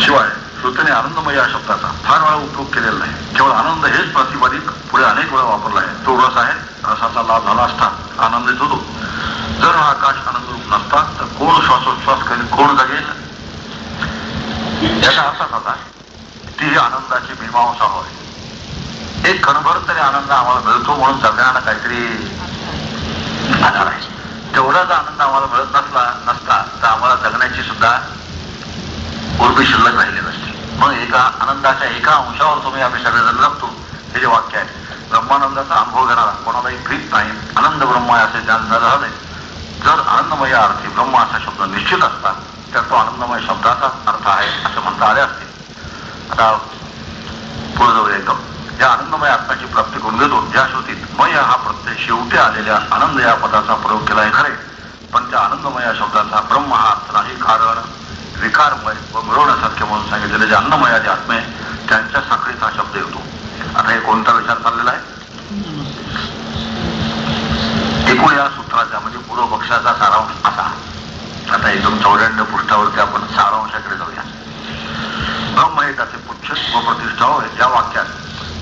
शिवाय श्रुतीने आनंदमय या शब्दाचा फार वेळा उपयोग केलेला नाही केवळ आनंद हेच प्रतिपादित पुढे अनेक वेळा वापरला आहे तो रस आहे रसाचा लाभ झाला असता आनंदित होतो जर हा आकाश आनंद रूप नसता तर कोण श्वासोच्छ्वास करेल कोण जगेल याचा अर्थ आता ती आनंदाची मीमांसा होय एक कणभर तरी आनंद आम्हाला मिळतो म्हणून जगण्याला काहीतरी आधार आहे तेवढाच आनंद आम्हाला मिळत नसला नसता तर आम्हाला जगण्याची सुद्धा उर्मी शिल्लक राहिली नसते मग एका आनंदाच्या एका अंशावर तुम्ही आम्ही सगळेजण जगतो हे जे वाक्य आहे. ब्रह्मानंदाचा अनुभव घेणारा कोणालाही प्रीत नाही. आनंद ब्रह्म आहे असे ज्ञान झालं झाले जर आनंदमय अर्थी ब्रह्म असा शब्द निश्चित असता तर तो आनंदमय शब्दाचा अर्थ आहे असं म्हणता आले असते. आता पुढे जाऊ एकदम. या आनंदमय अर्थाची प्राप्ती करून घेतो. ज्या श्रुतीत मय हा प्रत्यय शेवटी आलेल्या आनंद या पदाचा प्रयोग केला आहे खरे. पण त्या आनंदमय या शब्दाचा ब्रह्म हा अर्थ नाही कारण विकारमय व मिळवण्यासारखे म्हणून सांगितलेले जे अन्नमय जे आत्मे त्यांच्या साखळीत हा शब्द येतो. आता हे कोणता विचार चाललेला आहे? एकूण या सूत्राचा म्हणजे पूर्वपक्षाचा सारांश असा. आता एकदम चौऱ्याण्णव पृष्ठावरती आपण सारांशाकडे जाऊया. ब्रह्म हे त्याचे पुच्छ व प्रतिष्ठा होय या वाक्यात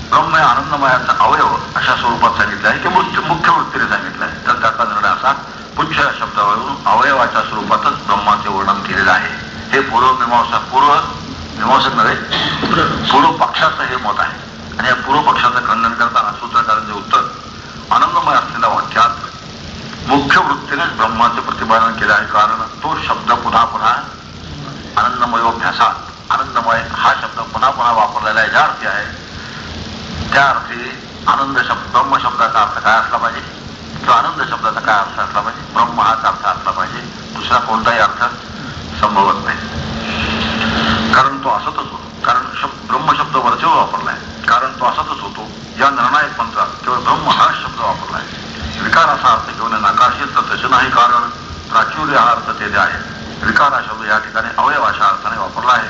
ब्रह्म हे आनंदमयाचा अवयव अशा स्वरूपात सांगितलं आहे की मुख्य मुख्य वृत्तीने सांगितलं आहे. तर त्याचा निर्णय असा पुच्छ या शब्दावरून अवयवाच्या स्वरूपातच ब्रह्माचे वर्णन केलेलं आहे. हे पूर्व मीमांसा पूर्व मीमांसक नव्हे पूर्व पक्षाचं हे मत आहे. आणि या पूर्व पक्षाचं खंडन करताना सूत्रकारांचे उत्तर आनंदमय असलेल्या वाक्यात मुख्य वृत्तीनेच ब्रह्माचं प्रतिपादन केलं आहे. कारण तो शब्द पुन्हा पुन्हा आनंदमय अभ्यासात आनंदमय हा शब्द पुन्हा पुन्हा वापरलेला ज्या अर्थी आहे त्या अर्थी आनंद शब्द ब्रह्म शब्दाचा अर्थ काय असला पाहिजे किंवा आनंद शब्दाचा काय अर्थ असला पाहिजे ब्रह्म हाच अर्थ असला पाहिजे दुसरा कोणताही अर्थ संभवत नाही कारण तो असतच होतो कारण शब्द ब्रह्म शब्द वरचेवर वापरलाय कारण तो असतच होतो या निर्णायक मंत्रात केवळ ब्रह्म हा शब्द वापरलाय विकार असा अर्थ घेऊन नाकारशील तर तसे नाही कारण प्राच्युर्य हा अर्थ ते आहे विकार हा शब्द या ठिकाणी अवयव अशा अर्थाने वापरला आहे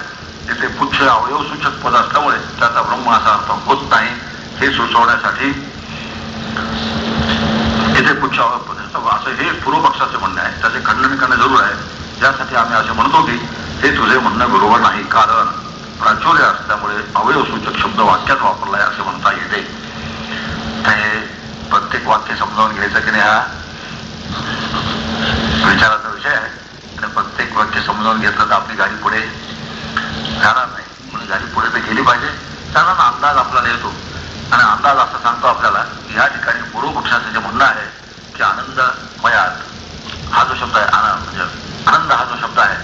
तिथे पुच्छ अवयव सूचक पद असल्यामुळे त्याचा ब्रह्म असा अर्थ होत नाही हे इथे तिथे असं हे पूर्वपक्षाचे म्हणणे आहे. त्याचे खंडन करणे जरूर आहे. त्यासाठी आम्ही असे म्हणतो की हे तुझे म्हणणं बरोबर नाही. कारण प्राचुर्य असल्यामुळे अवयव सूचक शब्द वाक्यात वापरलाय असे म्हणता येते. हे प्रत्येक वाक्य समजावून घ्यायचं की नाही हा? विचाराचा विषय आहे. आणि प्रत्येक वाक्य समजावून घेतलं तर आपली गाडी पुढे जाणार नाही. म्हणून गाडी पुढे तर गेली पाहिजे. त्यांना अंदाज आपल्याला येतो. आणि अंदाज असं सांगतो आपल्याला की या ठिकाणी पूर्वपक्षाचं जे म्हणणं आहे की आनंद मयात हा जो शब्द आहे आनंद म्हणजे आनंद हा जो शब्द आहे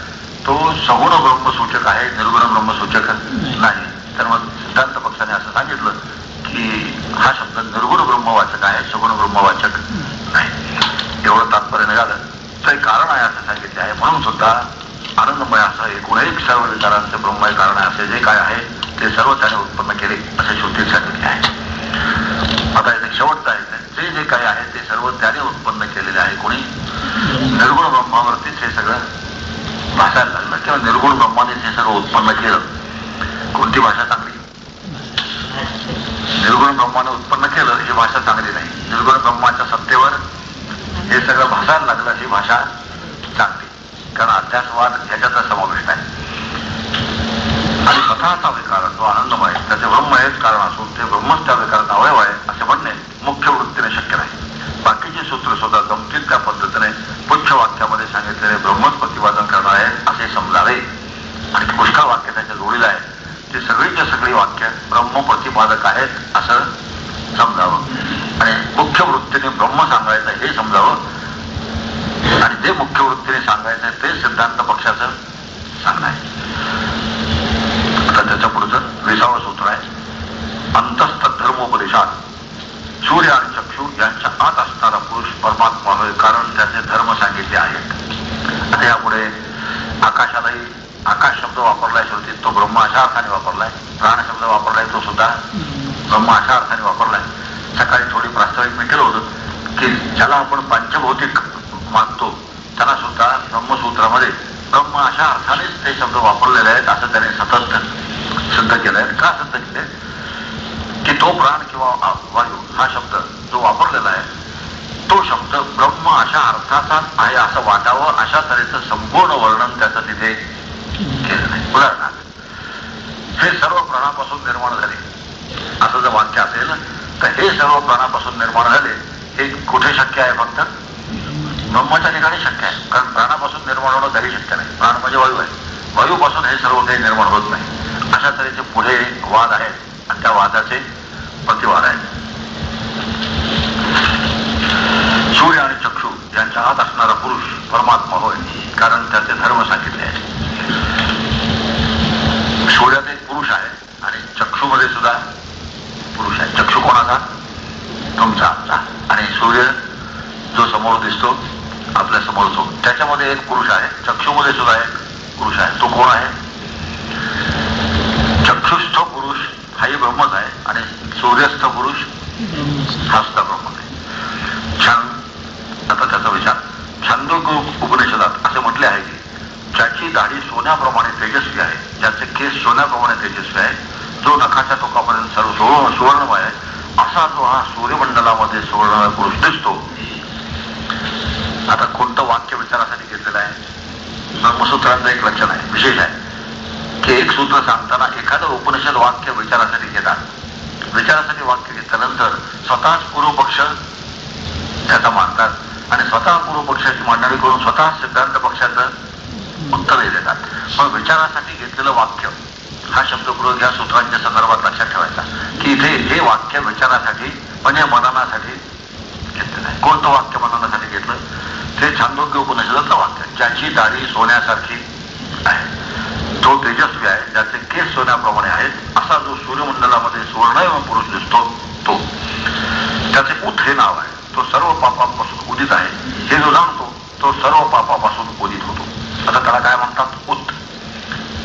तो सगुण ब्रह्मसूचक आहे निर्गुण ब्रह्मसूचक नाही. तर मग सिद्धांत पक्षाने असं सांगितलं की हा शब्द निर्गुण ब्रह्मवाचक आहे सगुण ब्रह्मवाचक नाही. एवढं तात्पर्य निघालं. तर कारण आहे असं सांगितले आहे. म्हणून सुद्धा आनंदमय असं एकूणही सर्व विचारांचं ब्रह्मय कारण आहे असे जे काय आहे ते सर्व त्याने उत्पन्न केले असे श्रुतीसाठी सांगितले आहे आता इथे शेवटचं आहे जे जे काही आहे ते सर्व त्याने उत्पन्न केलेले आहे. कोणी निर्गुण ब्रह्मावरतीच हे सगळं भाषा लागलं किंवा निर्गुण ब्रह्मानेच हे सर्व उत्पन्न केलं. कोणती भाषा चांगली? निर्गुण ब्रह्माने उत्पन्न केलं ही भाषा चांगली नाही. निर्गुण ब्रह्माच्या सत्तेवर हे सगळं भाषायला लागलं ही भाषा चांगली. कारण अध्यासवाद ह्याच्यातच समाविष्ट आहे. आणि स्वतःचा विकार जो आनंदमय त्याचे ब्रह्म हेच कारण असून ते ब्रह्मच त्या विकारात अवयव आहे असे म्हणणे मुख्य वृत्तीने शक्य नाही बाकीची सूत्र सुद्धा गमतीत त्या पद्धतीने पुच्छ वाक्यामध्ये सांगितलेले ब्रह्मच प्रतिपादन करणार आहे असे समजावे आणि पुष्कळ वाक्य त्याच्या जोडीला आहे ते सगळीच्या सगळी वाक्य ब्रह्म प्रतिपादक आहेत असं समजावं. आणि मुख्य वृत्तीने ब्रह्म सांगायचं हे समजावं. आणि जे मुख्य वृत्तीने सांगायचं ते सिद्धांत पक्षाचं सांगणं आहे. आता त्याच्या पुढचं विसावं सूत्र आहे. अंतस्थ धर्मोपदेशात सूर्य आणि चक्षू यांच्या आत असणारा पुरुष परमात्मा होय कारण त्याचे धर्म सांगितले आहेत. आता यापुढे आकाशालाही आकाश शब्द वापरलाय शेवटी तो ब्रह्म अशा अर्थाने वापरलाय. प्राण शब्द वापरलाय तो सुद्धा ब्रह्म अशा अर्थाने वापरलाय. सकाळी थोडी प्रास्ताविक मी केलं होतं. की ज्याला आपण पंचभौतिक मानतो त्याला सुद्धा ब्रह्मसूत्रामध्ये ब्रह्म अशा अर्थानेच ते शब्द वापरलेले आहेत असं त्याने सतत सिद्ध केलं आहे का सिद्ध केले की तो प्राण किंवा वायू हा शब्द जो वापरलेला आहे तो शब्द ब्रह्म अशा अर्थाचाच आहे असं वाटावं अशा तऱ्हेचं संपूर्ण वर्णन त्याचं तिथे केलं नाही. उदाहरणार्थ हे सर्व प्राणापासून निर्माण झाले. असं जर वाक्य असेल तर हे सर्व प्राणापासून निर्माण झाले हे कुठे शक्य आहे फक्त? ब्रह्माच्या ठिकाणी शक्य आहे. कारण प्राणापासून निर्माण होणं काही शक्य नाही. प्राण म्हणजे वायू आहे. वायूपासून हे सर्व काही निर्माण होत नाही. अशा तऱ्हेचे पुढे वाद आहेत आणि त्या वादाचे प्रतिवाद आहेत. सूर्य आणि चक्षु यांच्या आत असणारा पुरुष परमात्मा होय. कारण त्याचे धर्म सांगितले आहे सूर्यात एक पुरुष आहे आणि चक्षुमध्ये सुद्धा पुरुष आहे चक्षु कोणाचा तुमचा आमचा आणि सूर्य जो समोर दिसतो आपल्यासमोर तो त्याच्यामध्ये एक पुरुष आहे चक्षुमध्ये सुद्धा एक पुरुष आहे तो कोण आहे चक्षुस्थ पुरुष हाही ब्रह्मच आहे आणि सूर्यस्थ पुरुष हा सुद्धा ब्रह्मच आहे छान आता त्याचा विचार छांदोग उपनिषदात असे म्हटले आहे की ज्याची दाढी सोन्याप्रमाणे तेजस्वी आहे ज्याचे केस सोन्याप्रमाणे तेजस्वी आहे जो नखाच्या टोकापर्यंत सर्व सुवर्ण सुवर्णमय आहे असा जो हा सूर्यमंडलामध्ये सुवर्ण पुरुष दिसतो आता कोणतं वाक्य विचारासाठी घेतलेलं आहे ब्रह्मसूत्रांचं एक लक्षण आहे विशेष आहे की एक सूत्र सांगताना एखादं उपनिषद वाक्य विचारासाठी घेतात विचारासाठी वाक्य घेतल्यानंतर स्वतःच पूर्वपक्ष त्याचा मांडतात आणि स्वतः पूर्वपक्षाची मांडणी करून स्वतः सिद्धांत पक्षाचं उत्तरही देतात पण विचारासाठी घेतलेलं वाक्य हा शब्दप्रयोग या सूत्रांच्या संदर्भात लक्षात ठेवायचा. की इथे हे वाक्य विचारासाठी म्हणजे मननासाठी घेतलेलं आहे कोणतं वाक्य मननासाठी घेतलं? ते छांदोग्य उपनिषदातलं वाक्य ज्याची दाढी सोन्यासारखी आहे. तो तेजस्वी आहे ज्याचे केस सोन्याप्रमाणे आहेत. असा जो सूर्यमंडलामध्ये सुवर्ण पुरुष दिसतो तो त्याचे उठ हे नाव आहे तो सर्व पापापासून उदित आहे हे जो जाणतो तो सर्व पापापासून उदित होतो. आता त्याला काय म्हणतात? उत.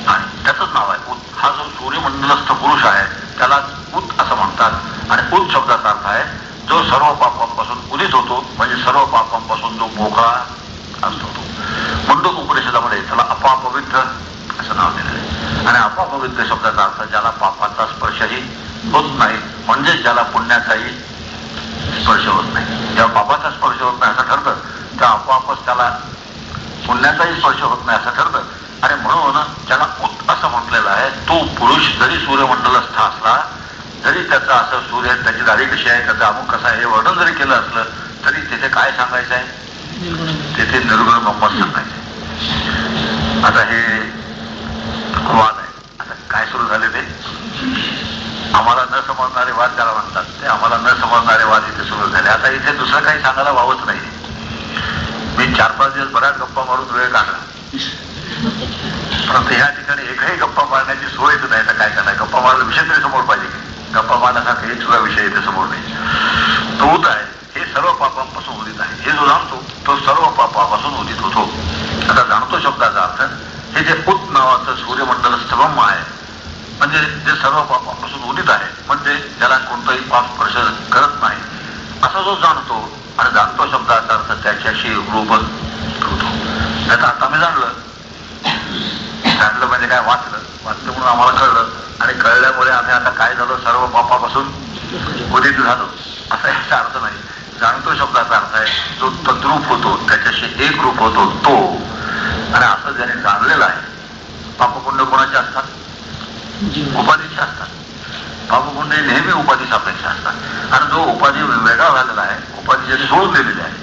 आणि त्याचंच नाव आहे उत. हा जो सूर्यमंडलस्थ पुरुष आहे त्याला उत असं म्हणतात. आणि उत शब्दाचा अर्थ आहे जो सर्व पापांपासून उदित होतो म्हणजे सर्व पापांपासून जो मोकळा असतो तो मंडूक उपनिषदामध्ये त्याला अपापवित्र असं नाव दिलेलं आहे. आणि अपापवित्र शब्दाचा अर्थ ज्याला पापाचा स्पर्शही होत नाही म्हणजे ज्याला पुण्याचाही स्पर्श होत नाही. जेव्हा पापाचा स्पर्श होत नाही असं ठरतं तेव्हा आपोआपच त्याला पुण्याचाही स्पर्श होत नाही असं ठरतं आणि म्हणून ज्याला उत असं म्हटलेलं आहे तो पुरुष जरी सूर्यमंडलस्थ असला जरी त्याचा असं सूर्य त्याची दाढी कशी आहे त्याचा अमुक कसा आहे हे वर्णन जरी केलं असलं तरी तिथे काय सांगायचं आहे? तिथे निर्गुण ब्रह्मच सांगायचं आता हे वाद आहे. आता काय सुरू झाले ते? आम्हाला न समजणारे वाद त्याला म्हणतात. ते आम्हाला न समजणारे वाद इथे सुरू झाले. आता इथे दुसरं काही सांगायला वावत नाही. चार पाच दिवस बऱ्याच गप्पा मारून वेळ काढला. परंतु ह्या ठिकाणी एकही गप्पा मारण्याची सोयच नाही तर काय करणार? गप्पा मारायला विषय तरी समोर पाहिजे गप्पा मारण्यासारखा हे सुद्धा विषय इथे समोर नाही. तो उत आहे हे सर्व पापांपासून उदित आहे. हे जो जाणतो तो सर्व पापापासून उदित होतो. आता जाणतो शब्दाचा अर्थ हे जे उत नावाचं सूर्यमंडल स्तभम आहे म्हणजे जे सर्व पापापासून उदित आहे म्हणजे ज्याला कोणताही पाप स्पर्श करत नाही. असा जो जाणतो. आणि जाणतो शब्दाचा अर्थ त्याच्याशी रूप होतो. त्याचं आता आम्ही जाणलं. जाणलं म्हणजे काय वाचलं? वाचलं म्हणून आम्हाला कळलं. आणि कळल्यामुळे आम्ही आता काय झालो? सर्व पापापासून उदित झालो. असा याचा अर्थ नाही. जाणतो शब्दाचा अर्थ आहे जो तद्रूप होतो त्याच्याशी एक रूप होतो तो. आणि असं ज्याने जाणलेलं आहे पापपुण्य कोणाचे असतात? उपाधीचे असतात. पापपुण्य नेहमी उपाधी सापेक्ष असतात. आणि जो उपाधी वेगळा झालेला आहे उपाधी जे सोडून दिलेली आहे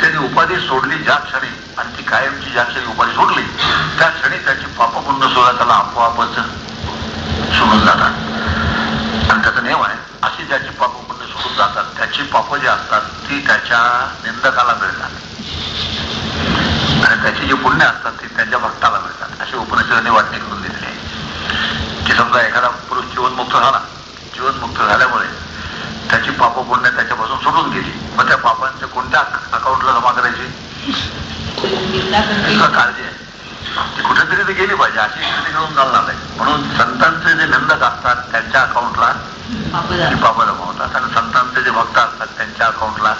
त्यांनी उपाधी सोडली ज्या क्षणी आणि ती कायमची ज्या क्षणी उपाधी सोडली त्या क्षणी त्याची पापपुण्य सुद्धा त्याला आपोआपच सोडून जातात. आणि त्याचा नियम आहे अशी ज्याची पापपुण्य सोडून जातात त्याची पाप जी असतात ती त्याच्या निंदकाला मिळतात. आणि त्याची जी पुण्य असतात ती त्यांच्या भक्ताला मिळतात. अशी उपनिषदांनी वाटणी करून दिलेली आहे. की समजा एखादा पुरुष जीवनमुक्त झाला जीवनमुक्त झाल्यामुळे त्याची पाप पुण्य त्याच्यापासून सुटून गेली. मग त्या पापांचे कोणत्या अकाउंटला जमा करायची? काळजी आहे. ती कुठेतरी ते गेली पाहिजे अशी स्थिती घेऊन चालणार नाही. म्हणून संतांचे जे निंदक असतात त्यांच्या अकाउंटला पाप जमा होतात आणि संतांचे जे भक्त असतात त्यांच्या अकाउंटला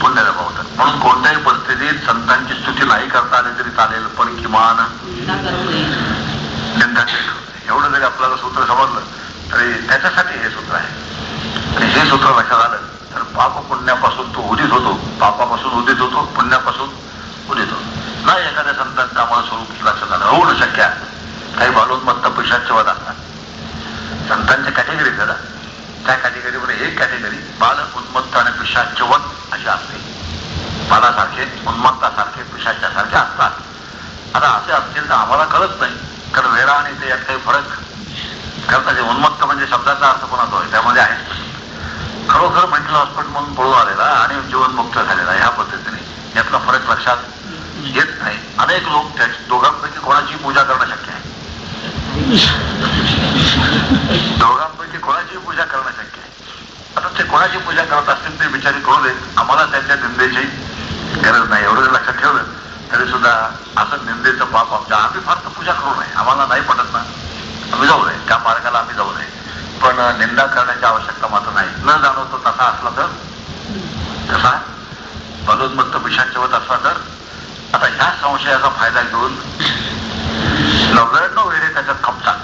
पुण्य जमा होतात म्हणून कोणत्याही परिस्थितीत संतांची स्तुती नाही करता आली तरी चालेल पण किमान निंदा एवढं जरी आपल्याला सूत्र समजलं तरी त्याच्यासाठी हे सूत्र आहे. आणि हे सूत्र लक्षात आलं तर पाप पुण्यापासून तो उदित होतो. पापापासून उदित होतो पुण्यापासून उदित होतो. नाही एखाद्या संतांचं आम्हाला स्वरूप लक्षात आलं. होणं शक्य काही बालोन्मत्त पैशांचे असतात. संतांच्या कॅटेगरी जरा त्या कॅटेगरीमध्ये एक कॅटेगरी बाल उन्मत्त आणि पिशाचवत अशी असते. बालासारखे उन्मत्तासारखे पिशाच्यासारखे असतात. आता असे असतील तर आम्हाला कळत नाही. कारण वेळा आणि ते यात काही फरक करता उन्मत्त म्हणजे शब्दाचा अर्थ कोणाचा होय त्यामध्ये आहे खरोखर मेंटल हॉस्पिटल म्हणून पळू आलेला आणि जीवनमुक्त झालेला ह्या पद्धतीने. यातला फरक लक्षात येत नाही. अनेक लोक त्या दोघांपैकी कोणाची पूजा करणं शक्य आहे. दोघांपैकी कोणाची पूजा करणं शक्य आहे. आता ते कोणाची पूजा करत असतील ते विचारी करू देत. आम्हाला त्यांच्या निंदेची गरज नाही. एवढं जर लक्षात ठेवलं तरी सुद्धा असं निंदेचं पाप आमच्या आम्ही फार पूजा करू नये. आम्हाला नाही पटत ना आम्ही जाऊ नये त्या मार्गाला आम्ही जाऊ नये पण निंदा करण्याची आवश्यकता मात्र नाही. न जाणवतो तसा असला तर. कसा? बलोन्मत्त विषांचवत असला तर. आता ह्या संशयाचा फायदा घेऊन नव्याण्णव वेळे त्याच्यात खपतात.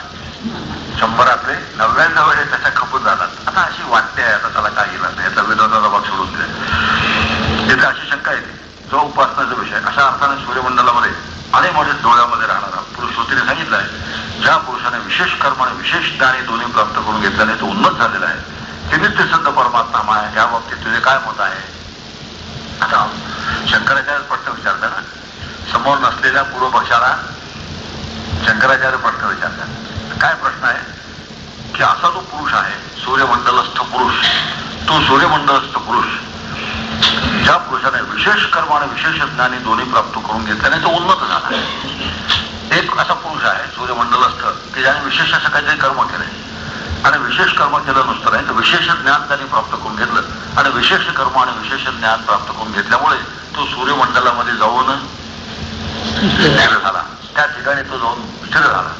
शंभरातले नव्याण्णव वेळे त्याच्या खपून जातात. आता अशी वाटते आहे आता त्याला काय गेलं नाही. याचा विनोदाचा भाग सोडून दिला तिथे अशी शंका येते. जो उपासनाचा विषय अशा अर्थाने सूर्यमंडलामध्ये अनेक मोठे डोळ्यामध्ये राहणारा पुरुष श्रोतीने सांगितलं आहे ज्या पुरुषाने विशेष कर्म आणि विशेष ज्ञाने दोन्ही प्राप्त करून घेतल्याने तो उन्नत झालेला आहे. ते नित्य सिद्ध परमात्मा आहे. या बाबतीत तुझे काय मत आहे? आता शंकराचार्य प्रश्न विचारता ना. समोर नसलेल्या पूर्वपक्षाला शंकराचार्य प्रश्न विचारतात. काय प्रश्न आहे? की असा जो पुरुष आहे सूर्यमंडलस्थ पुरुष तो सूर्यमंडलस्थ पुरुष ज्या पुरुषाने विशेष कर्म आणि विशेष ज्ञानी दोन्ही प्राप्त करून घेतल्याने तो उन्नत झाला. एक असा पुरुष आहे सूर्यमंडलस्थ. की ज्याने विशेष असं काहीतरी कर्म केलंय आणि विशेष कर्म केलं नुसतं नाही तर विशेष ज्ञान त्यांनी प्राप्त करून घेतलं. आणि विशेष कर्म आणि विशेष ज्ञान प्राप्त करून घेतल्यामुळे तो सूर्यमंडलामध्ये जाऊन स्थिर झाला. त्या ठिकाणी तो जाऊन स्थिर झाला.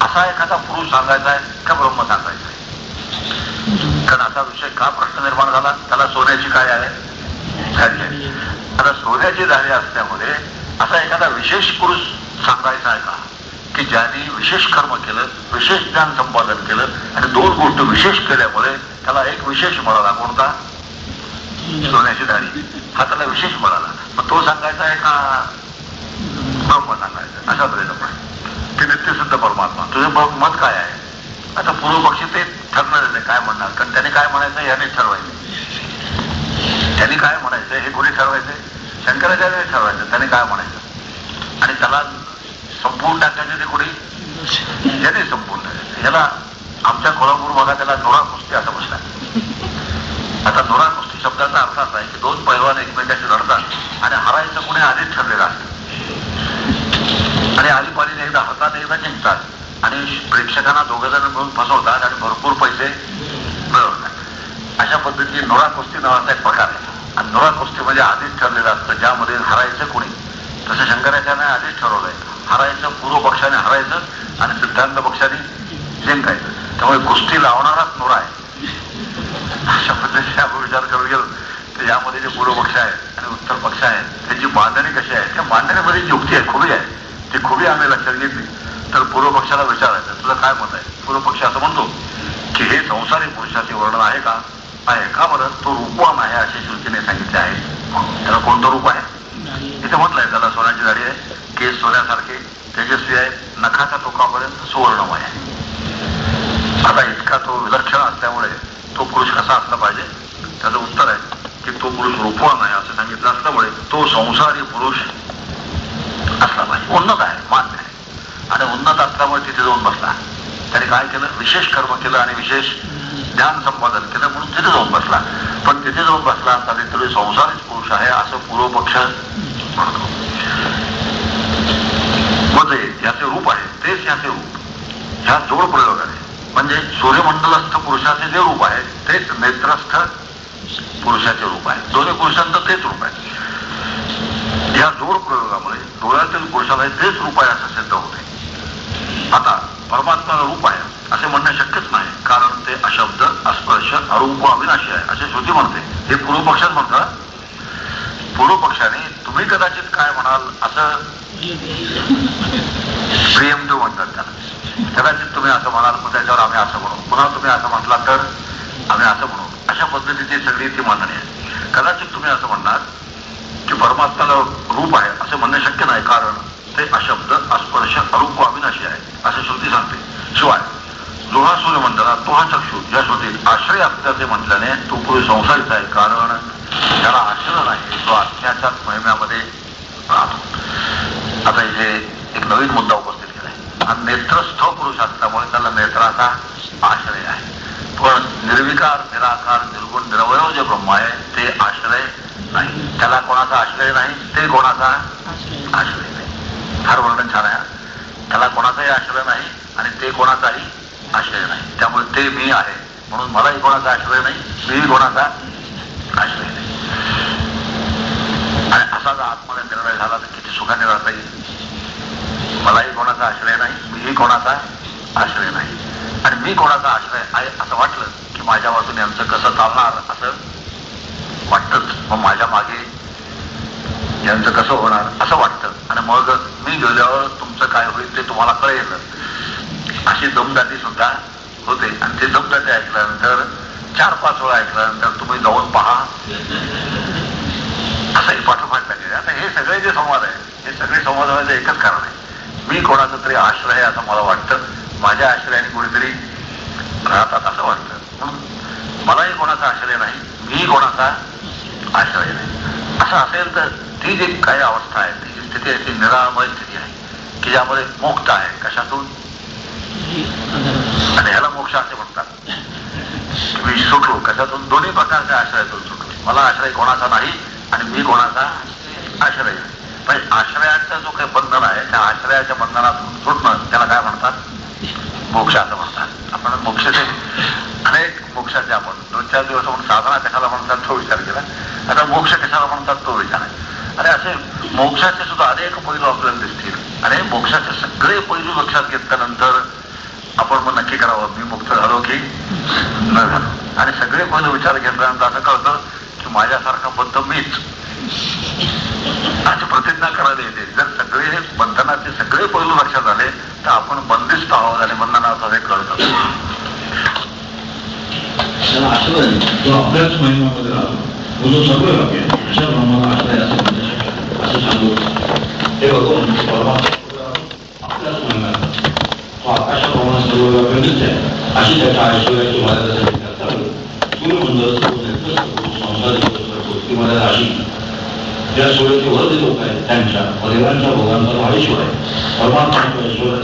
असा एखादा पुरुष सांगायचा आहे का ब्रह्म सांगायचा आहे? कारण असा विषय का प्रश्न निर्माण झाला? त्याला सोन्याची काय आहे. आता सोन्याची झाली असल्यामुळे असा एखादा विशेष पुरुष सांगायचं आहे का? की ज्यांनी विशेष कर्म केलं विशेष ज्ञान संपादन केलं आणि दोन गोष्ट विशेष केल्यामुळे त्याला एक विशेष मिळाला कोणता सोन्याची दाढी. हा त्याला विशेष मिळाला मग तो सांगायचा आहे का? ब्रह्म सांगायचं अशा तऱ्हेचं पण. ते नित्यसिद्ध परमात्मा. तुझं मत काय आहे? आता पूर्व पक्षी ते ठरणार नाही काय म्हणणार. कारण त्याने काय म्हणायचं याने ठरवायचं. त्याने काय म्हणायचं हे कोणी ठरवायचं शंकराचार्याने ठरवायचं. त्याने काय म्हणायचं? आणि त्याला संपवून टाकायचे ते कोणी याने संपवून टाकायचं याला आमच्या कोल्हापूर भागात त्याला नोरा कुस्ती असं बसला आता नोरा कुस्ती शब्दाचा अर्थ असा आहे की दोन पैलवान एकमेकाशी लढतात आणि हरायचं कुणी आधीच ठरलेलं असतं. आणि आलीपालीने एकदा हरतात एकदा जिंकतात. आणि प्रेक्षकांना दोघ जण मिळून फसवतात आणि भरपूर पैसे मिळवतात. अशा पद्धतीने नोरा कुस्ती नावाचा एक प्रकार आहे. आणि नोरा कुस्ती म्हणजे आधीच ठरलेलं असतं. ज्यामध्ये हरायचं कुणी. तसं शंकराचार्याने आधीच ठरवलंय. हरायचं पूर्व पक्षाने हरायचं आणि सिद्धांत पक्षाने जिंकायचं. त्यामुळे कुस्ती लावणाराच नोरा आहे. अशा पद्धतीने आपण विचार करू गेलो. तर यामध्ये जे पूर्व पक्ष आहेत आणि उत्तर पक्ष आहेत त्याची बांधणी कशी आहे? त्या बांधणीमध्ये जी युक्ती आहे खुबी आहे ती खुबी आम्ही लक्षात घेतली. तर पूर्व पक्षाला विचारायचं. तुझं काय मत आहे? पूर्व पक्ष असं म्हणतो की हे संसारी पुरुषाचे वर्णन आहे का? आहे का बरं? तो रूपवान आहे असे श्रुतीने सांगितले आहे. त्याला कोणतं रूप आहे? इथे म्हटलंय त्याला सोन्याची गाडी आहे. केस सोन्यासारखे तेजस्वी आहे. नखाच्या टोकापर्यंत सुवर्णमय आहे. आता इतका तो विलक्षण असल्यामुळे तो पुरुष कसा असला पाहिजे? त्याचं उत्तर आहे की तो पुरुष रूपवान आहे असं सांगितलं असल्यामुळे तो संसारी पुरुष असला पाहिजे. उन्नत आहे मान्य आहे. आणि उन्नत असल्यामुळे तिथे जाऊन बसला. त्याने काय केलं? विशेष कर्म केलं आणि विशेष ज्ञान संपादन केलं म्हणून तिथे जाऊन बसला. पण तिथे जाऊन बसला असता तरी संसारीच पुरुष आहे असं पूर्वपक्ष म्हणतो. मध्ये याचे रूप आहे तेच याचे रूप. ह्या जोड प्रयोगाने म्हणजे सूर्यमंडलस्थ पुरुषाचे जे रूप आहे तेच नेत्रस्थ पुरुषाचे रूप आहे. दोन्ही पुरुषांचं तेच रूप आहे. या जोड प्रयोगामुळे डोळ्यातील पुरुषाला तेच रूप आहे असं सिद्ध होते. आता परमात्मा रूप आहे असे म्हणणे शक्यच नाही कारण ते अशब्द अस्पर्श अरूप अविनाशी आहे असे श्रुती म्हणते. हे पूर्व पक्षात म्हणतात पूर्व पक्षाने तुम्ही कदाचित काय म्हणाल असं प्रियमदेव म्हणतात त्याला. कदाचित तुम्ही असं म्हणाल मग त्याच्यावर आम्ही असं म्हणू. पुन्हा तुम्ही असं म्हटला तर आम्ही असं म्हणू. अशा पद्धतीची सगळी ती मांडणी आहे. कदाचित तुम्ही असं म्हणणार की परमात्म्याला रूप आहे असं म्हणणं शक्य नाही कारण ते अशब्द अस्पर्श अरूप अविनाशी आहे असं श्रुती सांगते. शिवाय जो हा म्हणताना तो हा चक्षु या श्रुतीत आश्रय असल्याचे म्हटल्याने तो पुरुष संसारित आहे कारण त्याला आश्रय नाही. तो आत्म्याच्याच महिम्यामध्ये राहतो. आता इथे एक नवीन मुद्दा उपस्थित केला हा नेत्रस्थ पुरुष असल्यामुळे त्याला नेत्राचा आश्रय आहे. पण निर्विकार निराकार निर्गुण निरवयव जे ब्रह्म आहे ते आश्रय नाही. त्याला कोणाचा आश्रय नाही ते कोणाचा आश्रय नाही. फार वर्णन छान आहे. त्याला कोणाचाही आश्रय नाही आणि ते कोणाचाही आश्रय नाही. त्यामुळे ते मी आहे. म्हणून मलाही कोणाचा आश्रय नाही मीही कोणाचा आणि आत्मला निर्णय झाला तर किती सुखाने राहता येईल? मलाही कोणाचा आश्रय नाही मीही कोणाचा आश्रय नाही. आणि मी कोणाचा आश्रय आहे असं वाटलं की माझ्या बाजूने यांचं कसं चालणार असं वाटतच. मग माझ्या मागे यांचं कसं होणार असं वाटतं. आणि मग मी गेल्यावर तुमचं काय होईल ते तुम्हाला कळेल. अशी दमदाटी सुद्धा होते. आणि ते दमदाटी ऐकल्यानंतर चार पाच वेळा ऐकल्यानंतर तुम्ही जाऊन पहा. असंही पाठोपाठ लागले आता हे सगळे जे संवाद आहे हे सगळे संवाद व्हायचं एकच कारण आहे. मी कोणाचा तरी आश्रय आहे असं मला वाटतं. माझ्या आश्रयाने कोणीतरी राहतात असं वाटतं. म्हणून मलाही कोणाचा आश्रय नाही मी कोणाचा आश्रय नाही. असं असेल तर ती जी काही अवस्था आहे ती जी स्थिती आहे ती निरामय स्थिती आहे की ज्यामध्ये मोक्त आहे. कशातून? आणि ह्याला मोक्ष असे म्हणतात. मी सुटलो. कशातून? दोन्ही प्रकारच्या आश्रयातून सुटलो. मला आश्रय कोणाचा नाही आणि मी कोणाचा? आश्रय. पण आश्रयाचा जो काही बंधन आहे त्या आश्रयाच्या बंधनातून सुटणं त्याला काय म्हणतात? मोक्ष असं म्हणतात. आपण मोक्षाचे अनेक मोक्षाचे आपण दोन चार दिवस आपण साधना कशाला म्हणतात तो विचार केला. आता मोक्ष कशाला म्हणतात तो विचार आहे. अरे असे मोक्षाचे सुद्धा अनेक पैलू आपल्याला दिसतील. आणि मोक्षाचे सगळे पैलू लक्षात घेतल्यानंतर आपण मग नक्की करावं. मी मुक्त झालो की न झालो. आणि सगळे पैलू विचार घेतल्यानंतर असं कळतं माझ्यासारखा बद्ध मीच. अशी प्रतिज्ञा करायला येते. जर सगळे बंधनाचे सगळे पैलू लक्षात आले तर आपण बंदिस्त आहोत आणि बंधनाचा हे कळत आपल्याच महिन्यामध्ये राहतो. सगळं अशा असं सांगू. हे बघून आपल्याच म्हणजे महिन्यात. तो आकाशाप्रमाणे सर्व आहे. अशी त्याच्या ऐश्वर्याची मर्यादा आपल्याला अशी ज्या सूर्याचे वरद लोक आहेत त्यांच्या. परिवारांच्या भोगांचा हा आहे. परमात्मा ईश्वर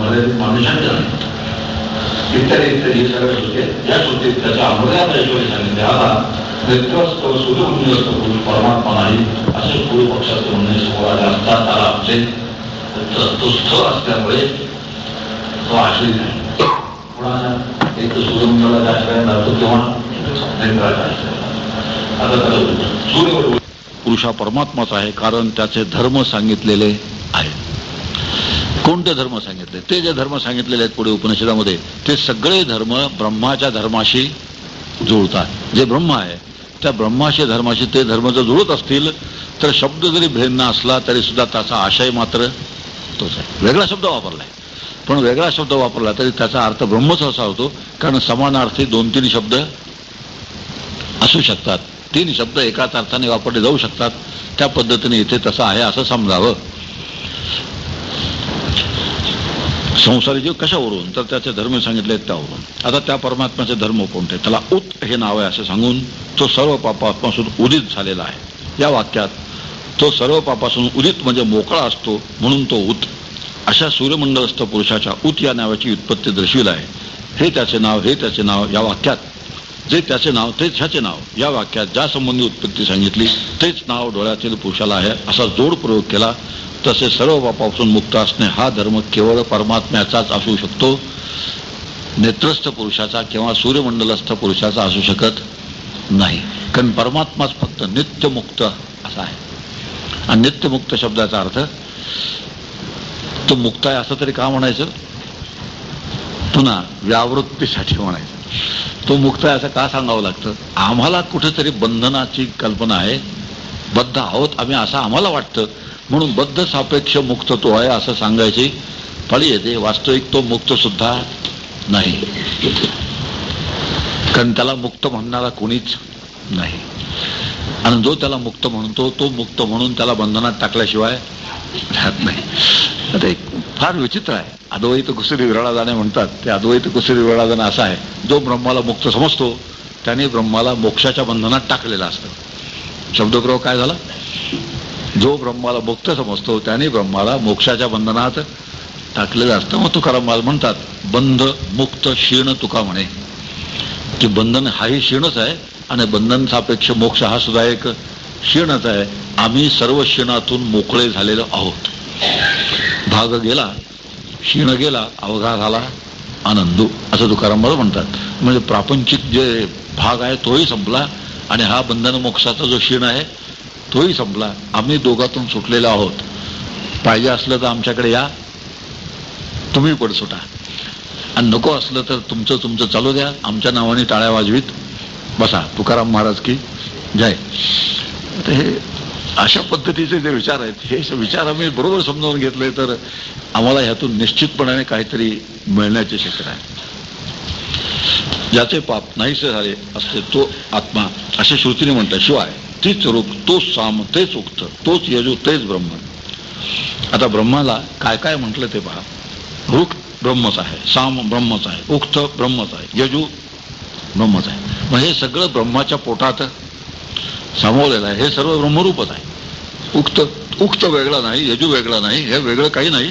मर्यादित मानू शकत नाही इत्यादी इत्यादी सगळे होते या श्रुतीत त्याच्या अमर्याद ऐश्वर सांगितले आता नेत्रस्थ सूर्यमंडळ पुरुष परमात्मा नाही असे पूर्व पक्षाचे म्हणणे समोर आले असतात. त्याला आमचे तो असल्यामुळे तो आश्रित नाही. कोणाला एक तर सूर्यमंडळाचा आश्रय राहतो किंवा नेत्राच्या आश्रय. पुरुष हा परमात्माच आहे कारण त्याचे धर्म सांगितलेले आहेत. कोणते धर्म सांगितले? ते जे धर्म सांगितलेले आहेत पुढे उपनिषदामध्ये ते सगळे धर्म ब्रह्माच्या धर्माशी जुळतात. जे ब्रह्म आहे त्या ब्रह्माशी धर्माशी ते धर्म जर जुळत असतील तर शब्द जरी भिन्न असला तरी सुद्धा त्याचा आशय मात्र तोच आहे. वेगळा शब्द वापरलाय. पण वेगळा शब्द वापरला तरी त्याचा अर्थ ब्रह्मच असा होतो कारण समानार्थी दोन तीन शब्द असू शकतात. तीन शब्द एकाच अर्थाने वापरले जाऊ शकतात. त्या पद्धतीने इथे तसं आहे असं समजावं. संसारी जीव कशावरून? तर त्याचे धर्म सांगितले त्यावरून. आता त्या परमात्म्याचे धर्म कोणते? त्याला उत हे नाव आहे असं सांगून तो सर्व पापापासून उदित झालेला आहे. या वाक्यात तो सर्व पापासून उदित म्हणजे मोकळा असतो म्हणून तो उत. अशा सूर्यमंडलस्थ पुरुषाच्या उत या नावाची उत्पत्ती दर्शविला आहे. हे त्याचे नाव हे त्याचे नाव या वाक्यात जे त्याचे नाव तेच ह्याचे नाव या वाक्यात ज्या संबंधी उत्पत्ती सांगितली तेच नाव डोळ्यातील पुरुषाला आहे. असा जोड प्रयोग केला तसे सर्व पापापासून मुक्त असणे हा धर्म केवळ परमात्म्याचाच असू शकतो. नेत्रस्थ पुरुषाचा किंवा सूर्यमंडलस्थ पुरुषाचा असू शकत नाही. कारण परमात्माच फक्त नित्यमुक्त असा आहे. आणि नित्यमुक्त शब्दाचा अर्थ तो मुक्त आहे असं तरी का म्हणायचं? पुन्हा व्यावृत्तीसाठी म्हणायचं. तो मुक्त आहे असं का सांगावं लागतं? आम्हाला कुठेतरी बंधनाची कल्पना आहे. बद्ध आहोत आम्ही असं आम्हाला वाटतं. म्हणून बद्ध सापेक्ष मुक्त तो आहे असं सांगायची. फळी येते वास्तविक तो मुक्त सुद्धा नाही. कारण त्याला मुक्त म्हणणारा कोणीच नाही. आणि जो त्याला मुक्त म्हणतो तो मुक्त म्हणून त्याला बंधनात टाकल्याशिवाय राहत नाही. आता एक फार विचित्र आहे. अद्वैत कुसरी विरळा जाणे म्हणतात ते अद्वैत कुसरी विरळा जाणं असं आहे जो ब्रह्माला मुक्त समजतो त्याने ब्रह्माला मोक्षाच्या बंधनात टाकलेला असतं. शब्दप्रयोग काय झाला? जो ब्रह्माला मुक्त समजतो त्याने ब्रह्माला मोक्षाच्या बंधनात टाकलेलं असतं. मग तुकाराम मला म्हणतात बंध मुक्त क्षीण तुका म्हणे. की बंधन हाही क्षीणच आहे आणि बंधन सापेक्ष मोक्ष हा सुद्धा एक क्षीणच आहे. आम्ही सर्व क्षीणातून मोकळे झालेलो आहोत. भाग गेला क्षीण गेला अवघा झाला आनंदू असं तुकाराम बरोबर म्हणतात. म्हणजे प्रापंचिक जे भाग आहे तोही संपला आणि हा बंधन मोक्षाचा जो क्षीण आहे तोही संपला. आम्ही दोघातून सुटलेलो आहोत. पाहिजे असलं तर आमच्याकडे या. तुम्ही पण सुटा. आणि नको असलं तर तुमचं तुमचं चालू द्या. आमच्या नावाने टाळ्या वाजवीत. बसा तुकाराम महाराज की जय. हे अशा पद्धतीचे जे विचार आहेत हे विचार आम्ही बरोबर समजावून घेतले तर आम्हाला ह्यातून निश्चितपणाने काहीतरी मिळण्याची शक्यता आहे. ज्याचे पाप नाहीसे झाले असते तो आत्मा अशा श्रुतीने म्हणतात शिवाय तीच रूप तोच साम तेच उक्त तोच यजू तेच ब्रह्म. आता ब्रह्माला काय काय म्हटलं ते पहा. रुख ब्रह्मच आहे साम ब्रह्मच आहे उक्त ब्रह्मच आहे यजू ब्रह्मच आहे. मग हे सगळं ब्रह्माच्या पोटात सामावलेलं आहे हे सर्व ब्रह्मरूपच आहे. उक्त उक्त वेगळा नाही यजू वेगळा नाही हे वेगळं काही नाही.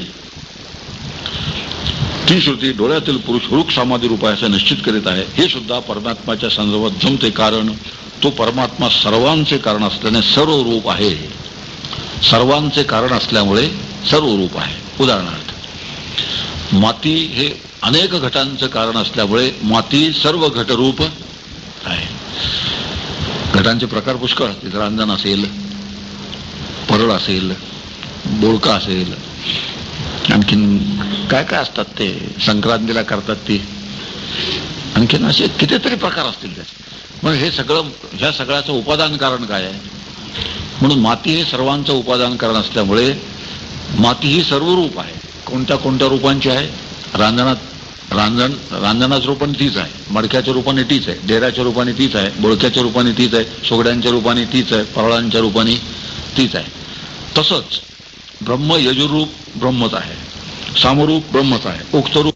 ती श्रुती डोळ्यातील पुरुष वृक्ष समाधी रूप आहे असं निश्चित करीत आहे. हे सुद्धा परमात्माच्या संदर्भात जमते कारण तो परमात्मा सर्वांचे कारण असल्याने सर्व रूप आहे. सर्वांचे कारण असल्यामुळे सर्व रूप आहे. उदाहरणार्थ माती हे अनेक घटांचं कारण असल्यामुळे माती सर्व घटरूप आहे. घटांचे प्रकार पुष्कळ. असतील रांजण असेल परळ असेल बोळका असेल. आणखीन काय काय असतात ते? संक्रांतीला करतात ती. आणखीन असे कितीतरी प्रकार असतील त्याचे. मग हे सगळं ह्या सगळ्याचं उपादान कारण काय आहे? म्हणून माती हे सर्वांचं उपादान कारण असल्यामुळे माती ही सर्व रूप आहे. कोणत्या कोणत्या रूपांची आहे? रांजणात रांजण रांजणाच्या रूपाने तीच आहे. मडक्याच्या रूपाने तीच आहे. डेऱ्याच्या रूपाने तीच आहे. बोळक्याच्या रूपाने तीच आहे. सोगड्यांच्या रूपाने तीच आहे. परळांच्या रूपाने तीच आहे. तसंच ब्रह्म यजुरूप ब्रह्मच आहे. सामरूप ब्रह्मच आहे. उक्तरूप